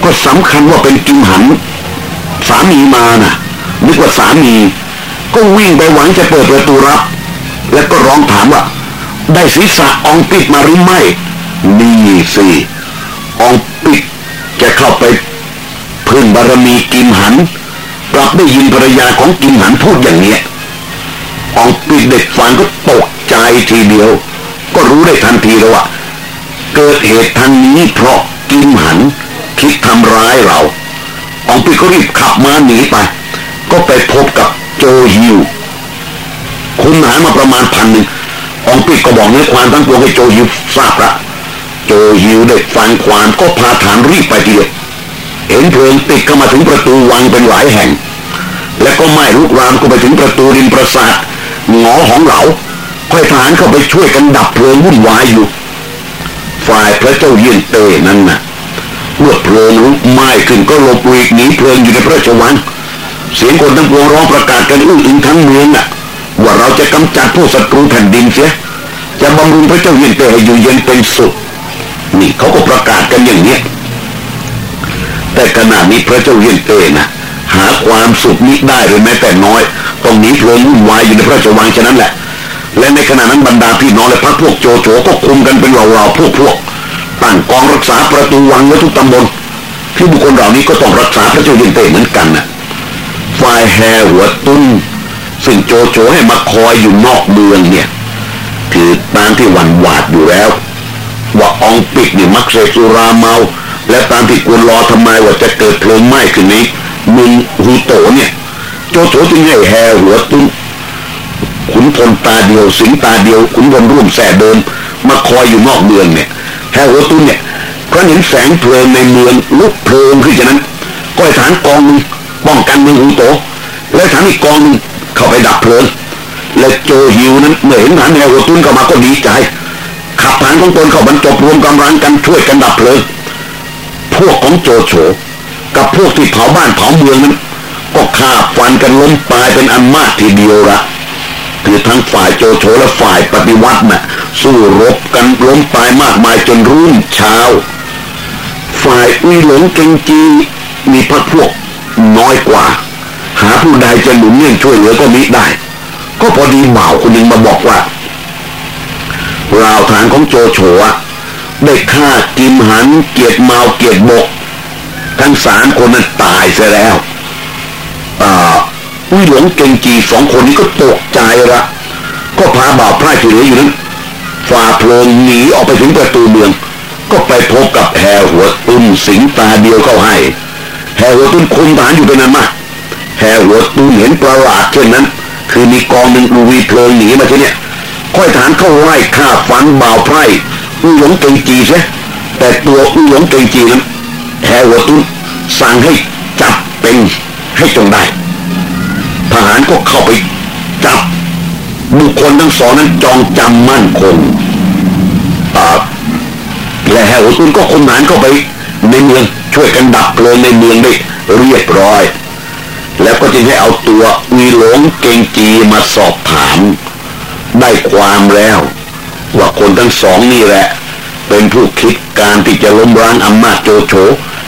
ก็สำคัญว่าเป็นกิมหัน สามีมานะ่ะนึกว่าสามี ก็วิ่งไปหวังจะเปิดประตูรับ แล้วก็ร้องถามว่า ได้ศีรษะองปิดมาหรือไม่นี่สิองปิดจะเข้าไปพึ่งบารมีกิมหัน กลับได้ยินภรรยาของกิมหันพูดอย่างเนี้ยองปิดเด็กฟังก็ตกใจทีเดียว ก็รู้ได้ทันทีแล้วว่าเกิดเหตุทางนี้เพราะกิมหันคิดทำร้ายเราองปิดก็รีบขับมาหนีไป ก็ไปพบกับโจฮิวคุณหามาประมาณพันหนึ่งองปิดก็บอกเนื้อความทั้งปวงให้โจฮิวทราบละโจฮิวได้ฟังความก็พาฐานรีบไปทีเดียวเห็นเพลิงติดเข้ามาถึงประตูวังเป็นหลายแห่ง และก็ไม้ลุกรามก็ไปถึงประตูริมปราสาทหงอของเหลาค่อยทหารเข้าไปช่วยกันดับเพลิงวุ่นวายอยู่ ฝ่ายพระเจ้าเยี่ยนเตนั้นนะ่ะเมื่อเพลิงลุกไหม้ขึ้นก็หลบหลีกหนีเพลิงอยู่ในพระราชวังเสียงคนทั้งปวงร้องประกาศกันอื้ออึงทั้งเมืองน่ะ ว่าเราจะกำจัดพวกศัตรูแผ่นดินเสียจะบำรุงพระเจ้าเยี่ยนเตให้อยู่เย็นเป็นสุขนี่เขาก็ประกาศกันอย่างเนี้ยแต่ขณะนี้พระเจ้าเยี่ยนเตนะ หาความสุขนี้ได้หรือแม้แต่น้อย ต้องหนีเพลิงวุ่นวายอยู่ในพระราชวังฉะนั้นแหละ และในขณะนั้นบรรดาพี่น้องและพระพวกโจโฉก็คุมกันเป็นเหล่าๆพวกพวกตั้งกองรักษาประตูวังไว้ทุกตำบลที่บุคคลเหล่านี้ก็ต้องรักษาพระเจ้าเยี่ยนเตเหมือนกันนะฝ่ายแฮหัวตุ้นซึ่งโจโฉให้มาคอยอยู่นอกเมืองเนี่ยคือตามที่วันหวาดอยู่แล้ว ว่าองปิกเนี่ยมักเสพสุราเมา และตามที่กวนรอทำไมว่าจะเกิดเพลิงไหม้ขึ้นนี้ มึงฮูโตเนี่ย โจโฉจึงให้แฮหัวตุ้นขุนพลตาเดียวสิงตาเดียวขุนพลร่วมแสเดิมมาคอยอยู่นอกเมืองเนี่ยแฮหัวตุ้นเนี่ยครั้นเห็นแสงเพลิงในเมืองลุกเพลิงขึ้นจากนั้นก็ฐานกองนึงป้องกันเมืองฮูโต และฐานอีกกองนึงเข้าไปดับเพลิงและโจฮิวนั้นเมื่อเห็นฐานแฮหัวตุ้นเข้ามาก็ดีใจขับฐานของตนเข้าบรรจบรวมกำลังกันช่วยกันดับเพลิงพวกของโจโฉ กับพวกที่เผาบ้านเผาเมืองนั้นก็ฆ่าฟันกันล้มตายเป็นอันมากทีเดียวละคือทั้งฝ่ายโจโฉและฝ่ายปฏิวัตินะ่ะ สู้รบกันล้มตายมากมายจนรุ่งเช้า ฝ่ายอุยหลงเกงจีมีพรรคพวกน้อยกว่า หาผู้ใดจะหนุนเนื่องช่วยเหลือก็มิได้ ก็พอดีบ่าคนหนึ่งมาบอกว่าราวฐานของโจโฉได้ฆ่ากิมหันเกียรติเมาเกียรติบก ทั้งสามคนนั้นตายเสียแล้วอ่าอุ้ยหลงเกงจีสองคนนี้ก็ตกใจละก็พาบ่าวพระที่เหลืออยู่นั้นฝ่าเพลิงหนีออกไปถึงประตูเมือง ก็ไปพบกับแฮหัวตุ้นสิงตาเดียวเข้าให้แฮหัวตุ้นคุมฐานอยู่เป็นนั้นมากแฮหัวตุ้นเห็นประหลาดเช่นนั้น คือมีกองหนึ่งลุยเพลิงหนีมาที่เนี่ยค่อยฐานเข้าไล่ฆ่าฟันบ่าวไพร่อุหลงเกงจีใช่แต่ตัวอุหลงเกงจีนั้นแฮวตุนังให้จับเป็นให้จงได้ ทหารก็เข้าไปจับบุคคลทั้งสองนั้นจองจำมั่นคงและแฮวตุนก็คนหานเข้าไปในเมืองช่วยกันดับเพลิงในเมืองได้เรียบร้อย แล้วก็จึงให้เอาตัววีหลงเกงจีมาสอบถาม ได้ความแล้ว ว่าคนทั้งสองนี่แหละ เป็นผู้คิดการที่จะล้มล้างอำนาจโจโฉ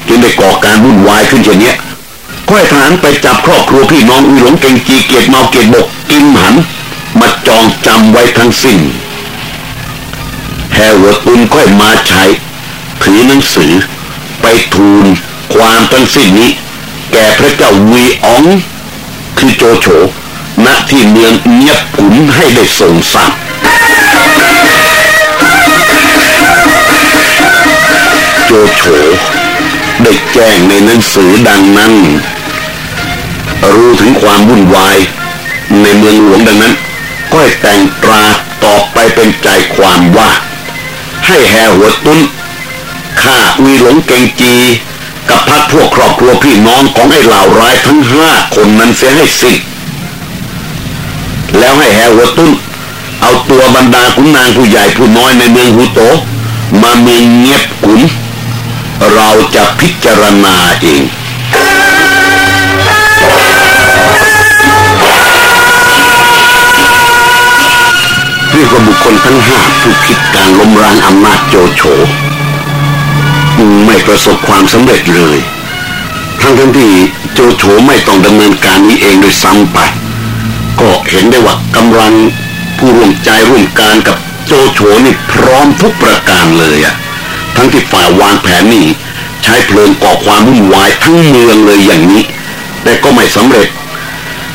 จึงได้ก่อการวุ่นวายขึ้นเช่นนี้ค่อยทหารไปจับครอบครัวพี่น้องวีหลงเกงจีเกียรติเมาเกียรติบกกินหัน มาจองจำไว้ทั้งสิ้นแฮร์วตุนค่อยมาใช้ถือหนังสือ ไปทูลความทั้งสิ้นนี้ แก่พระเจ้าวีออง คือโจโฉณที่เมืองเงียบขุนให้ได้ส่งสัตว์โจโฉ ได้แจ้งในหนังสือดังนั้น รู้ถึงความวุ่นวาย ในเมืองหลวงดังนั้น ก็ให้แต่งตราต่อไปเป็นใจความว่า ให้แห่หัวตุ้นฆ่าวีหลงเกงจี กับพักพวกครอบครัวพี่น้องของไอ้เหล่าร้ายทั้งห้าคนนั้นเสียให้สิ้นแล้วให้แฮวตุ้นเอาตัวบรรดาขุนนางผู้ใหญ่ผู้น้อยในเมืองฮูโต มาเมืองเงียบขุน เราจะพิจารณาเองเรียกว่าบุคคลทั้งห้าผู้คิดการล้มล้างอำนาจโจโฉไม่ประสบความสำเร็จเลย ทั้งทั้งที่โจโฉไม่ต้องดำเนินการนี้เองโดยซ้ำไป ก็เห็นได้ว่ากำลังผู้ร่วมใจร่วมการกับโจโฉนี่พร้อมทุกประการเลยอะ ทั้งที่ฝ่ายวางแผนนี่ใช้เพลิงก่อความวุ่นวายทั้งเมืองเลยอย่างนี้ แต่ก็ไม่สำเร็จ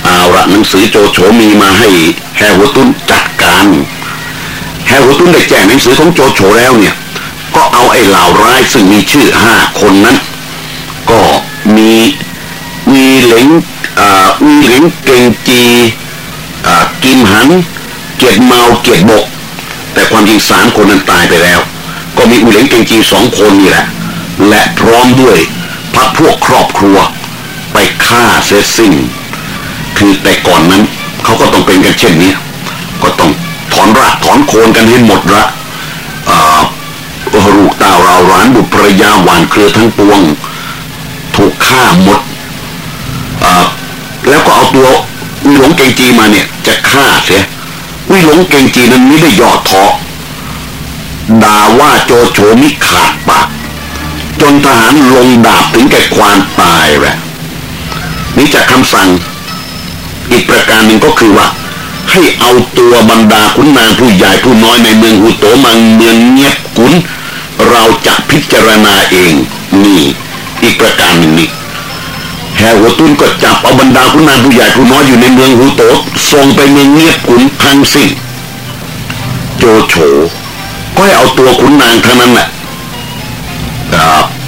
เอาละหนังสือโจโฉมีมาให้แฮวตุนจัดการแฮวตุนได้แจ้งหนังสือของโจโฉแล้วเนี่ย ก็เอาไอ้เหล่าร้ายซึ่งมีชื่อห้าคนนั้น ก็มีวีเหลงวีเหลงเกงจีกิมหัน เกียรติเมาเกียรติบก แต่ความจริงสามคนนั้นตายไปแล้ว ก็มีอุเหลงเกงจีสองคนนี่แหละ และพร้อมด้วยพักพวกครอบครัว ไปฆ่าเซซิงคือแต่ก่อนนั้นเขาก็ต้องเป็นกันเช่นนี้ก็ต้องถอนรากถอนโคนกันให้หมดละลูกต้าเราร้านบุตรภรยาหวานเครือทั้งปวง ถูกฆ่าหมดแล้วก็เอาตัววิหลงเกงจีมาเนี่ยจะฆ่าเสียวิหลงเกงจีนั้นไม่ได้ยอดท้อ ด่าว่าโจโฉมิขาดปากจนทหารลงดาบถึงแก่ความตายแหละนี่จากคำสั่งอีกประการหนึ่งก็คือว่า ให้เอาตัวบรรดาขุนนางผู้ใหญ่ผู้น้อยในเมืองหุโตมังเมืองเงียบขุนเราจะพิจารณาเองนี่อีกประการหนึ่งนี่แฮวตุนก็จับเอาบรรดาคุณนางผู้ใหญ่ผู้น้อยอยู่ในเมืองฮูโตส่งไปเมืองเงียบขุนทั้งสิ้นโจโฉ ให้เอาตัวขุนนางเทั้งนั้นแหละ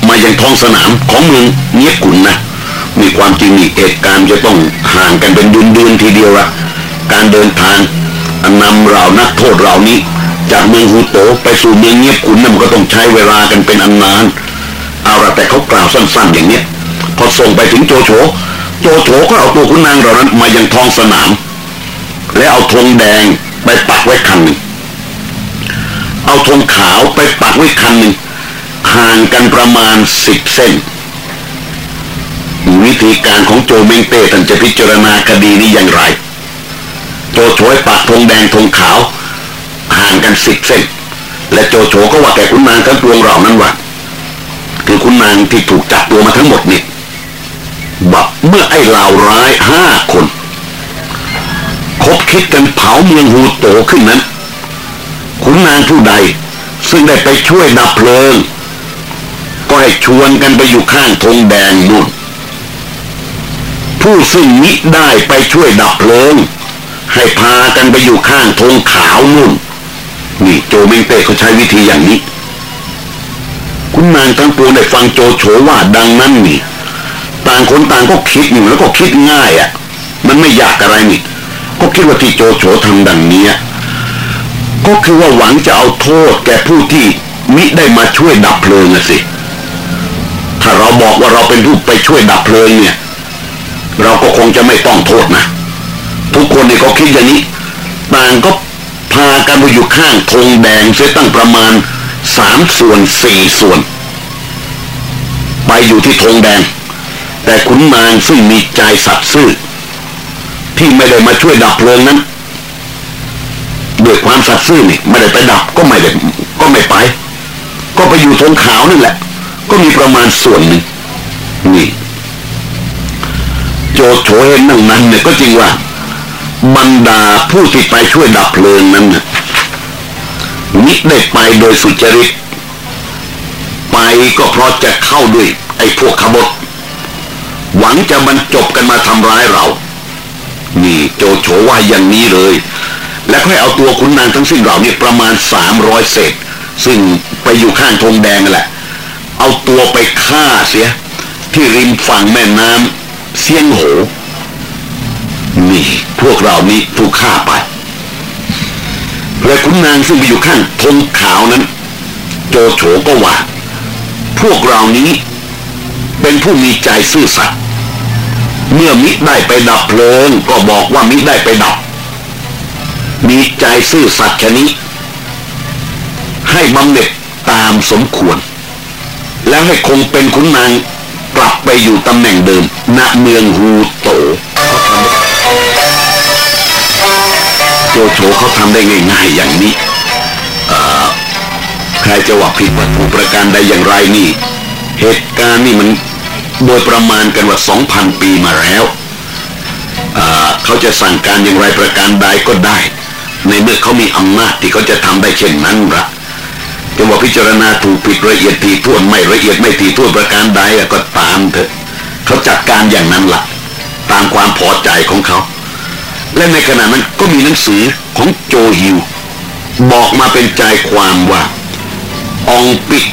มายังท้องสนามของเมืองเงียบขุนนะมีความจริงนี่เหตุการณ์จะต้องห่างกันเป็นเดือนๆทีเดียวละการเดินทางนำเรานักโทษเรานี้ จากเมืองฮูโตไปสู่เมืองเงียบขุนนั่นก็ต้องใช้เวลากันเป็นอันนานเอาละแต่เขากล่าวสั้นๆอย่างเนี้ยพอส่งไปถึงโจโฉโจโฉก็เอาตัวคุณนางเหล่านั้นมายังท้องสนาม และเอาธงแดงไปปักไว้คันหนึ่ง เอาธงขาวไปปักไว้คันหนึ่งห่างกันประมาณสิบเส้นวิธีการของโจเมงเต้ท่านจะพิจารณาคดีนี้อย่างไร โจโฉปักธงแดงธงขาว ห่างกันสิบเส้น และโจโฉก็ว่าแกคุณนางทั้งปวงเรานั้นว่าคือคุณนางที่ถูกจับตัวมาทั้งหมดนี่บอกเมื่อไอ้เหล่าร้ายห้าคน คบคิดกันเผาเมืองฮูโตขึ้นนั้น คุณนางผู้ใด ซึ่งได้ไปช่วยดับเพลิง ก็ให้ชวนกันไปอยู่ข้างธงแดงนู่นผู้ซึ่งมิได้ไปช่วยดับเพลิง ให้พากันไปอยู่ข้างธงขาวนู่นนี่โจเมงเต้เขาใช้วิธีอย่างนี้ คุณนางทั้งปวงได้ฟังโจโฉว่าดังนั้นนี่ ต่างคนต่างก็คิดอยู่แล้วก็คิดง่ายอะ่ะ มันไม่ยากอะไรนี่ ก็คิดว่าที่โจโฉทำดังนี้ ก็คือว่าหวังจะเอาโทษแก่ผู้ที่มิได้มาช่วยดับเพลิงนะสิ ถ้าเราบอกว่าเราเป็นผู้ไปช่วยดับเพลิงเนี่ย เราก็คงจะไม่ต้องโทษนะ ทุกคนนี่ก็คิดอย่างนี้ ต่างก็พากันไปอยู่ข้างธงแดงเสียตั้งประมาณสามส่วนสี่ส่วน ไปอยู่ที่ธงแดง แต่ขุนนางซึ่งมีใจสัตย์ซื่อที่ไม่ได้มาช่วยดับเพลิงนั้น ด้วยความสัตย์ซื่อนี่ไม่ได้ไปดับก็ไม่ได้ก็ไม่ไป ก็ไปอยู่ธงขาวนั่นแหละ ก็มีประมาณส่วนหนึ่งนี่โจโฉเห็นนั่งนั้นเนี่ยก็จริงว่าบรรดาผู้ที่ไปช่วยดับเพลิงนั้นนะมิได้ไปโดยสุจริต ไปก็เพราะจะเข้าด้วย ไอ้พวกขบฏหวังจะบรรจบกันมาทำร้ายเรา นี่โจโฉว่าอย่างนี้เลย และค่อยเอาตัวขุนนางทั้งสิ้นเหล่านี้ประมาณสามร้อยเศษ ซึ่งไปอยู่ข้างธงแดงนั่นแหละ เอาตัวไปฆ่าเสีย ที่ริมฝั่งแม่น้ำเซียงโห นี่พวกเรานี้ถูกฆ่าไปและขุนนางซึ่งไปอยู่ข้างธงขาวนั้น โจโฉก็ว่า พวกเรานี้เป็นผู้มีใจซื่อสัตย์เมื่อมิได้ไปดับเพลิงก็บอกว่ามิได้ไปดับ มีใจซื่อสัตย์แค่นี้ให้บำเหน็จตามสมควร แล้วให้คงเป็นขุนนางกลับไปอยู่ตำแหน่งเดิม ณเมืองฮูโตโจโฉเขาทำได้ง่ายๆอย่างนี้ใครจะว่าผิดวัตถุประการใดอย่างไรนี่ เหตุการณ์นี่มันโดยประมาณกันว่า 2,000 ปีมาแล้ว เขาจะสั่งการอย่างไรประการใดก็ได้ ในเมื่อเขามีอำนาจที่เขาจะทำได้เช่นนั้นละจะว่าพิจารณาถูกผิดละเอียดทีท่วนไม่ละเอียดไม่ทีท่วนประการใดก็ตามเถอะเขาจัดการอย่างนั้นละตามความพอใจของเขา และในขณะนั้นก็มีหนังสือของโจฮิว บอกมาเป็นใจความว่า องปิก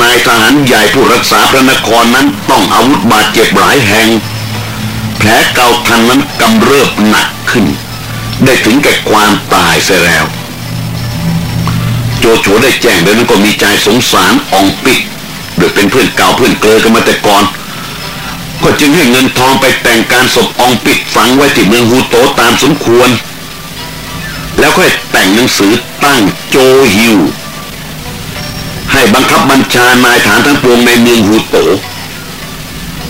นายทหารใหญ่ผู้รักษาพระนครนั้นต้องอาวุธบาดเจ็บหลายแห่ง แผลเก่าทันนั้นกำเริบหนักขึ้น ได้ถึงแก่ความตายเสียแล้ว โจโฉได้แจ้งแล้วนั้นก็มีใจสงสารองปิกโดยเป็นเพื่อนเก่าเพื่อนเกลอกันมาแต่ก่อน ก็จึงให้เงินทองไปแต่งการศพองปิกฝังไว้ที่เมืองฮูโตตามสมควร แล้วค่อยแต่งหนังสือตั้งโจฮิวให้บังคับบัญชานายฐานทั้งปวงในเมืองฮูโต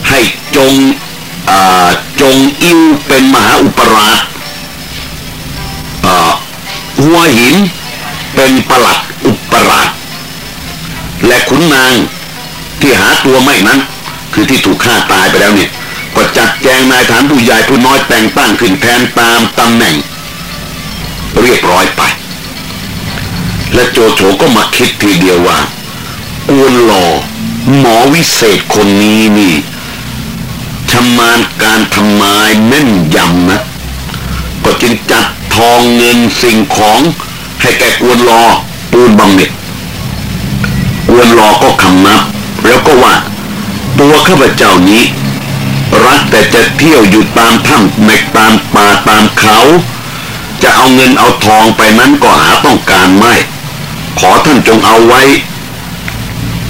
ให้จงจงอิวเป็นมหาอุปราช หัวหินเป็นประหลัดอุปราชและขุนนางที่หาตัวไม่นั้น คือที่ถูกฆ่าตายไปแล้วเนี่ยก็จัดแจงนายฐานผู้ใหญ่ผู้น้อยแต่งตั้งขึ้นแทนตามตำแหน่ง เรียบร้อยไป และโจโฉก็มาคิดทีเดียวว่าอวนหล่อหมอวิเศษคนนี้นี่ชำนาญการทำไมแม่นยำนะ ก็จึงจัด ทองเงินสิ่งของให้แกกวนรอปูนบังเน็ตกวนรอก็คำนับ แล้วก็ว่า ตัวข้าพเจ้านี้ รักแต่จะเที่ยวอยู่ตามถ้ำในตามป่าตามเขา จะเอาเงินเอาทองไปนั้นก็หาต้องการไม่ ขอท่านจงเอาไว้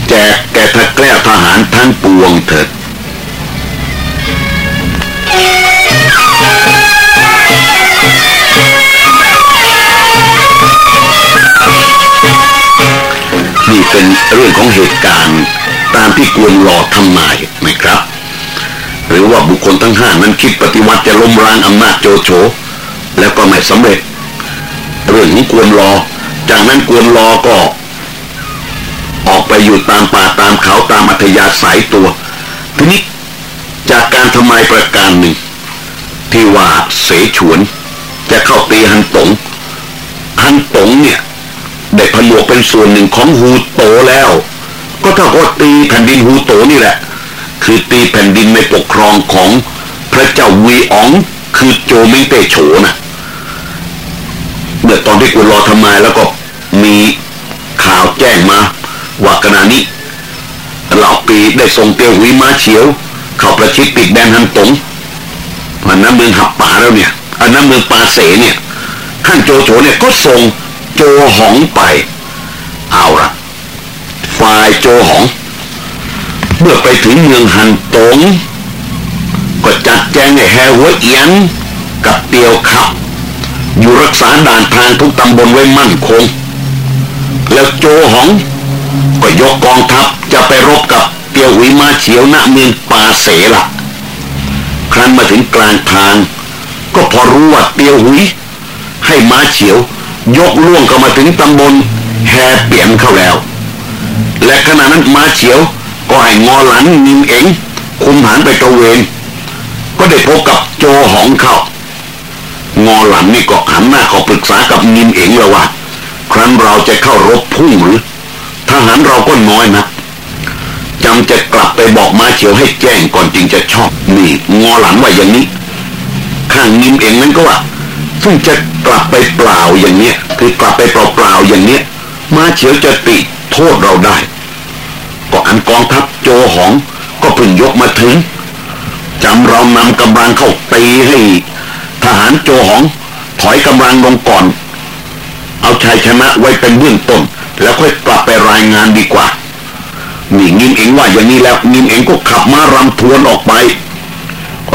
แจกแก่ทักแกล้ทหารทั้งปวงเถิด เป็นเรื่องของเหตุการณ์ตามที่กวนหลอทำนายไหมครับ หรือว่าบุคคลทั้งห้านั้นคิดปฏิวัติจะล้มล้างอำนาจโจโฉแล้วก็ไม่สำเร็จ เรื่องนี้กวนรอ จากนั้นกวนรอก็ ออกไปอยู่ตามป่าตามเขาตามอัธยาศัยตัวทีนี้จากการทำไมประการหนึ่ง ที่ว่าเสฉวน จะเข้าตีฮันตงฮันตงเนี่ย ได้ผนวกเป็นส่วนหนึ่งของฮูโตแล้ว ก็เท่ากับตีแผ่นดินฮูโตนี่แหละ คือตีแผ่นดินในปกครองของพระเจ้าวีอ๋องคือโจมิงเตโฉนะเมื่อตอนที่กูรอทำไมแล้วก็มีข่าวแจ้งมาว่าขณะนี้เหล่าปีได้ส่งเตียวหุยมาเฉียว เข้าประชิดปิดแดนฮันตงอันนั้นเมืองหับป่าแล้วเนี่ยอันนั้นเมืองปาเสเนี่ยท่านโจโฉเนี่ยก็ส่ง โจหองไป เอาละฝ่ายโจหอง เมื่อไปถึงเมืองฮันตง ก็จัดแจงให้แฮวเอียน กับเตียวขับ อยู่รักษาด่านทางทุกตำบลไว้มั่นคง แล้วโจหอง ก็ยกกองทัพจะไปรบกับเตียวหุยมาเฉียวณเมืองปาเสละครั้นมาถึงกลางทาง ก็พอรู้ว่าเตียวหุยให้มาเฉียว ยกล่วงเข้ามาถึงตำบลแฮเปียนเข้าแล้ว และขณะนั้นมาเฉียวก็ให้งอหลังนิมเองคุมหานไปตระเวน ก็ได้พบกับโจหองเข้างอหลังนี่ก็หันหน้าเขาปรึกษากับนิมเองแล้วว่า ครั้นเราจะเข้ารบพุ่งหรือทหารเราก็น้อยนะจำจะกลับไปบอกมาเฉียวให้แจ้งก่อนจึงจะชอบนี่งอหลังว่าอย่างนี้ ข้างนิมเองนั้นก็ว่า ซึ่งจะกลับไปเปล่าอย่างเนี้ยคือกลับไปเปล่าๆอย่างเนี้ยมาเฉียวจะติโทษเราได้ ก็อันกองทัพโจหองก็เพิ่งยกมาถึงจำเรานำกำลังเข้าตีให้ทหารโจหอง ถอยกำลังลงก่อน เอาชัยชนะไว้เป็นเบื้องต้น แล้วค่อยกลับไปรายงานดีกว่านี่งิมเองว่าอย่างนี้แล้วงิมเองก็ขับมารำทวนออกไป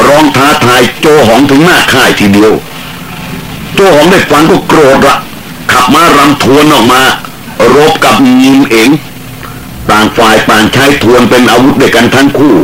ร้องท้าทายโจหองถึงหน้าค่ายทีเดียว โจหอมได้ฟังก็โกรธละขับมารำทวนออกมา รบกับยิมเอง ต่างฝ่ายต่างใช้ทวนเป็นอาวุธเด้วยกันทั้งคู่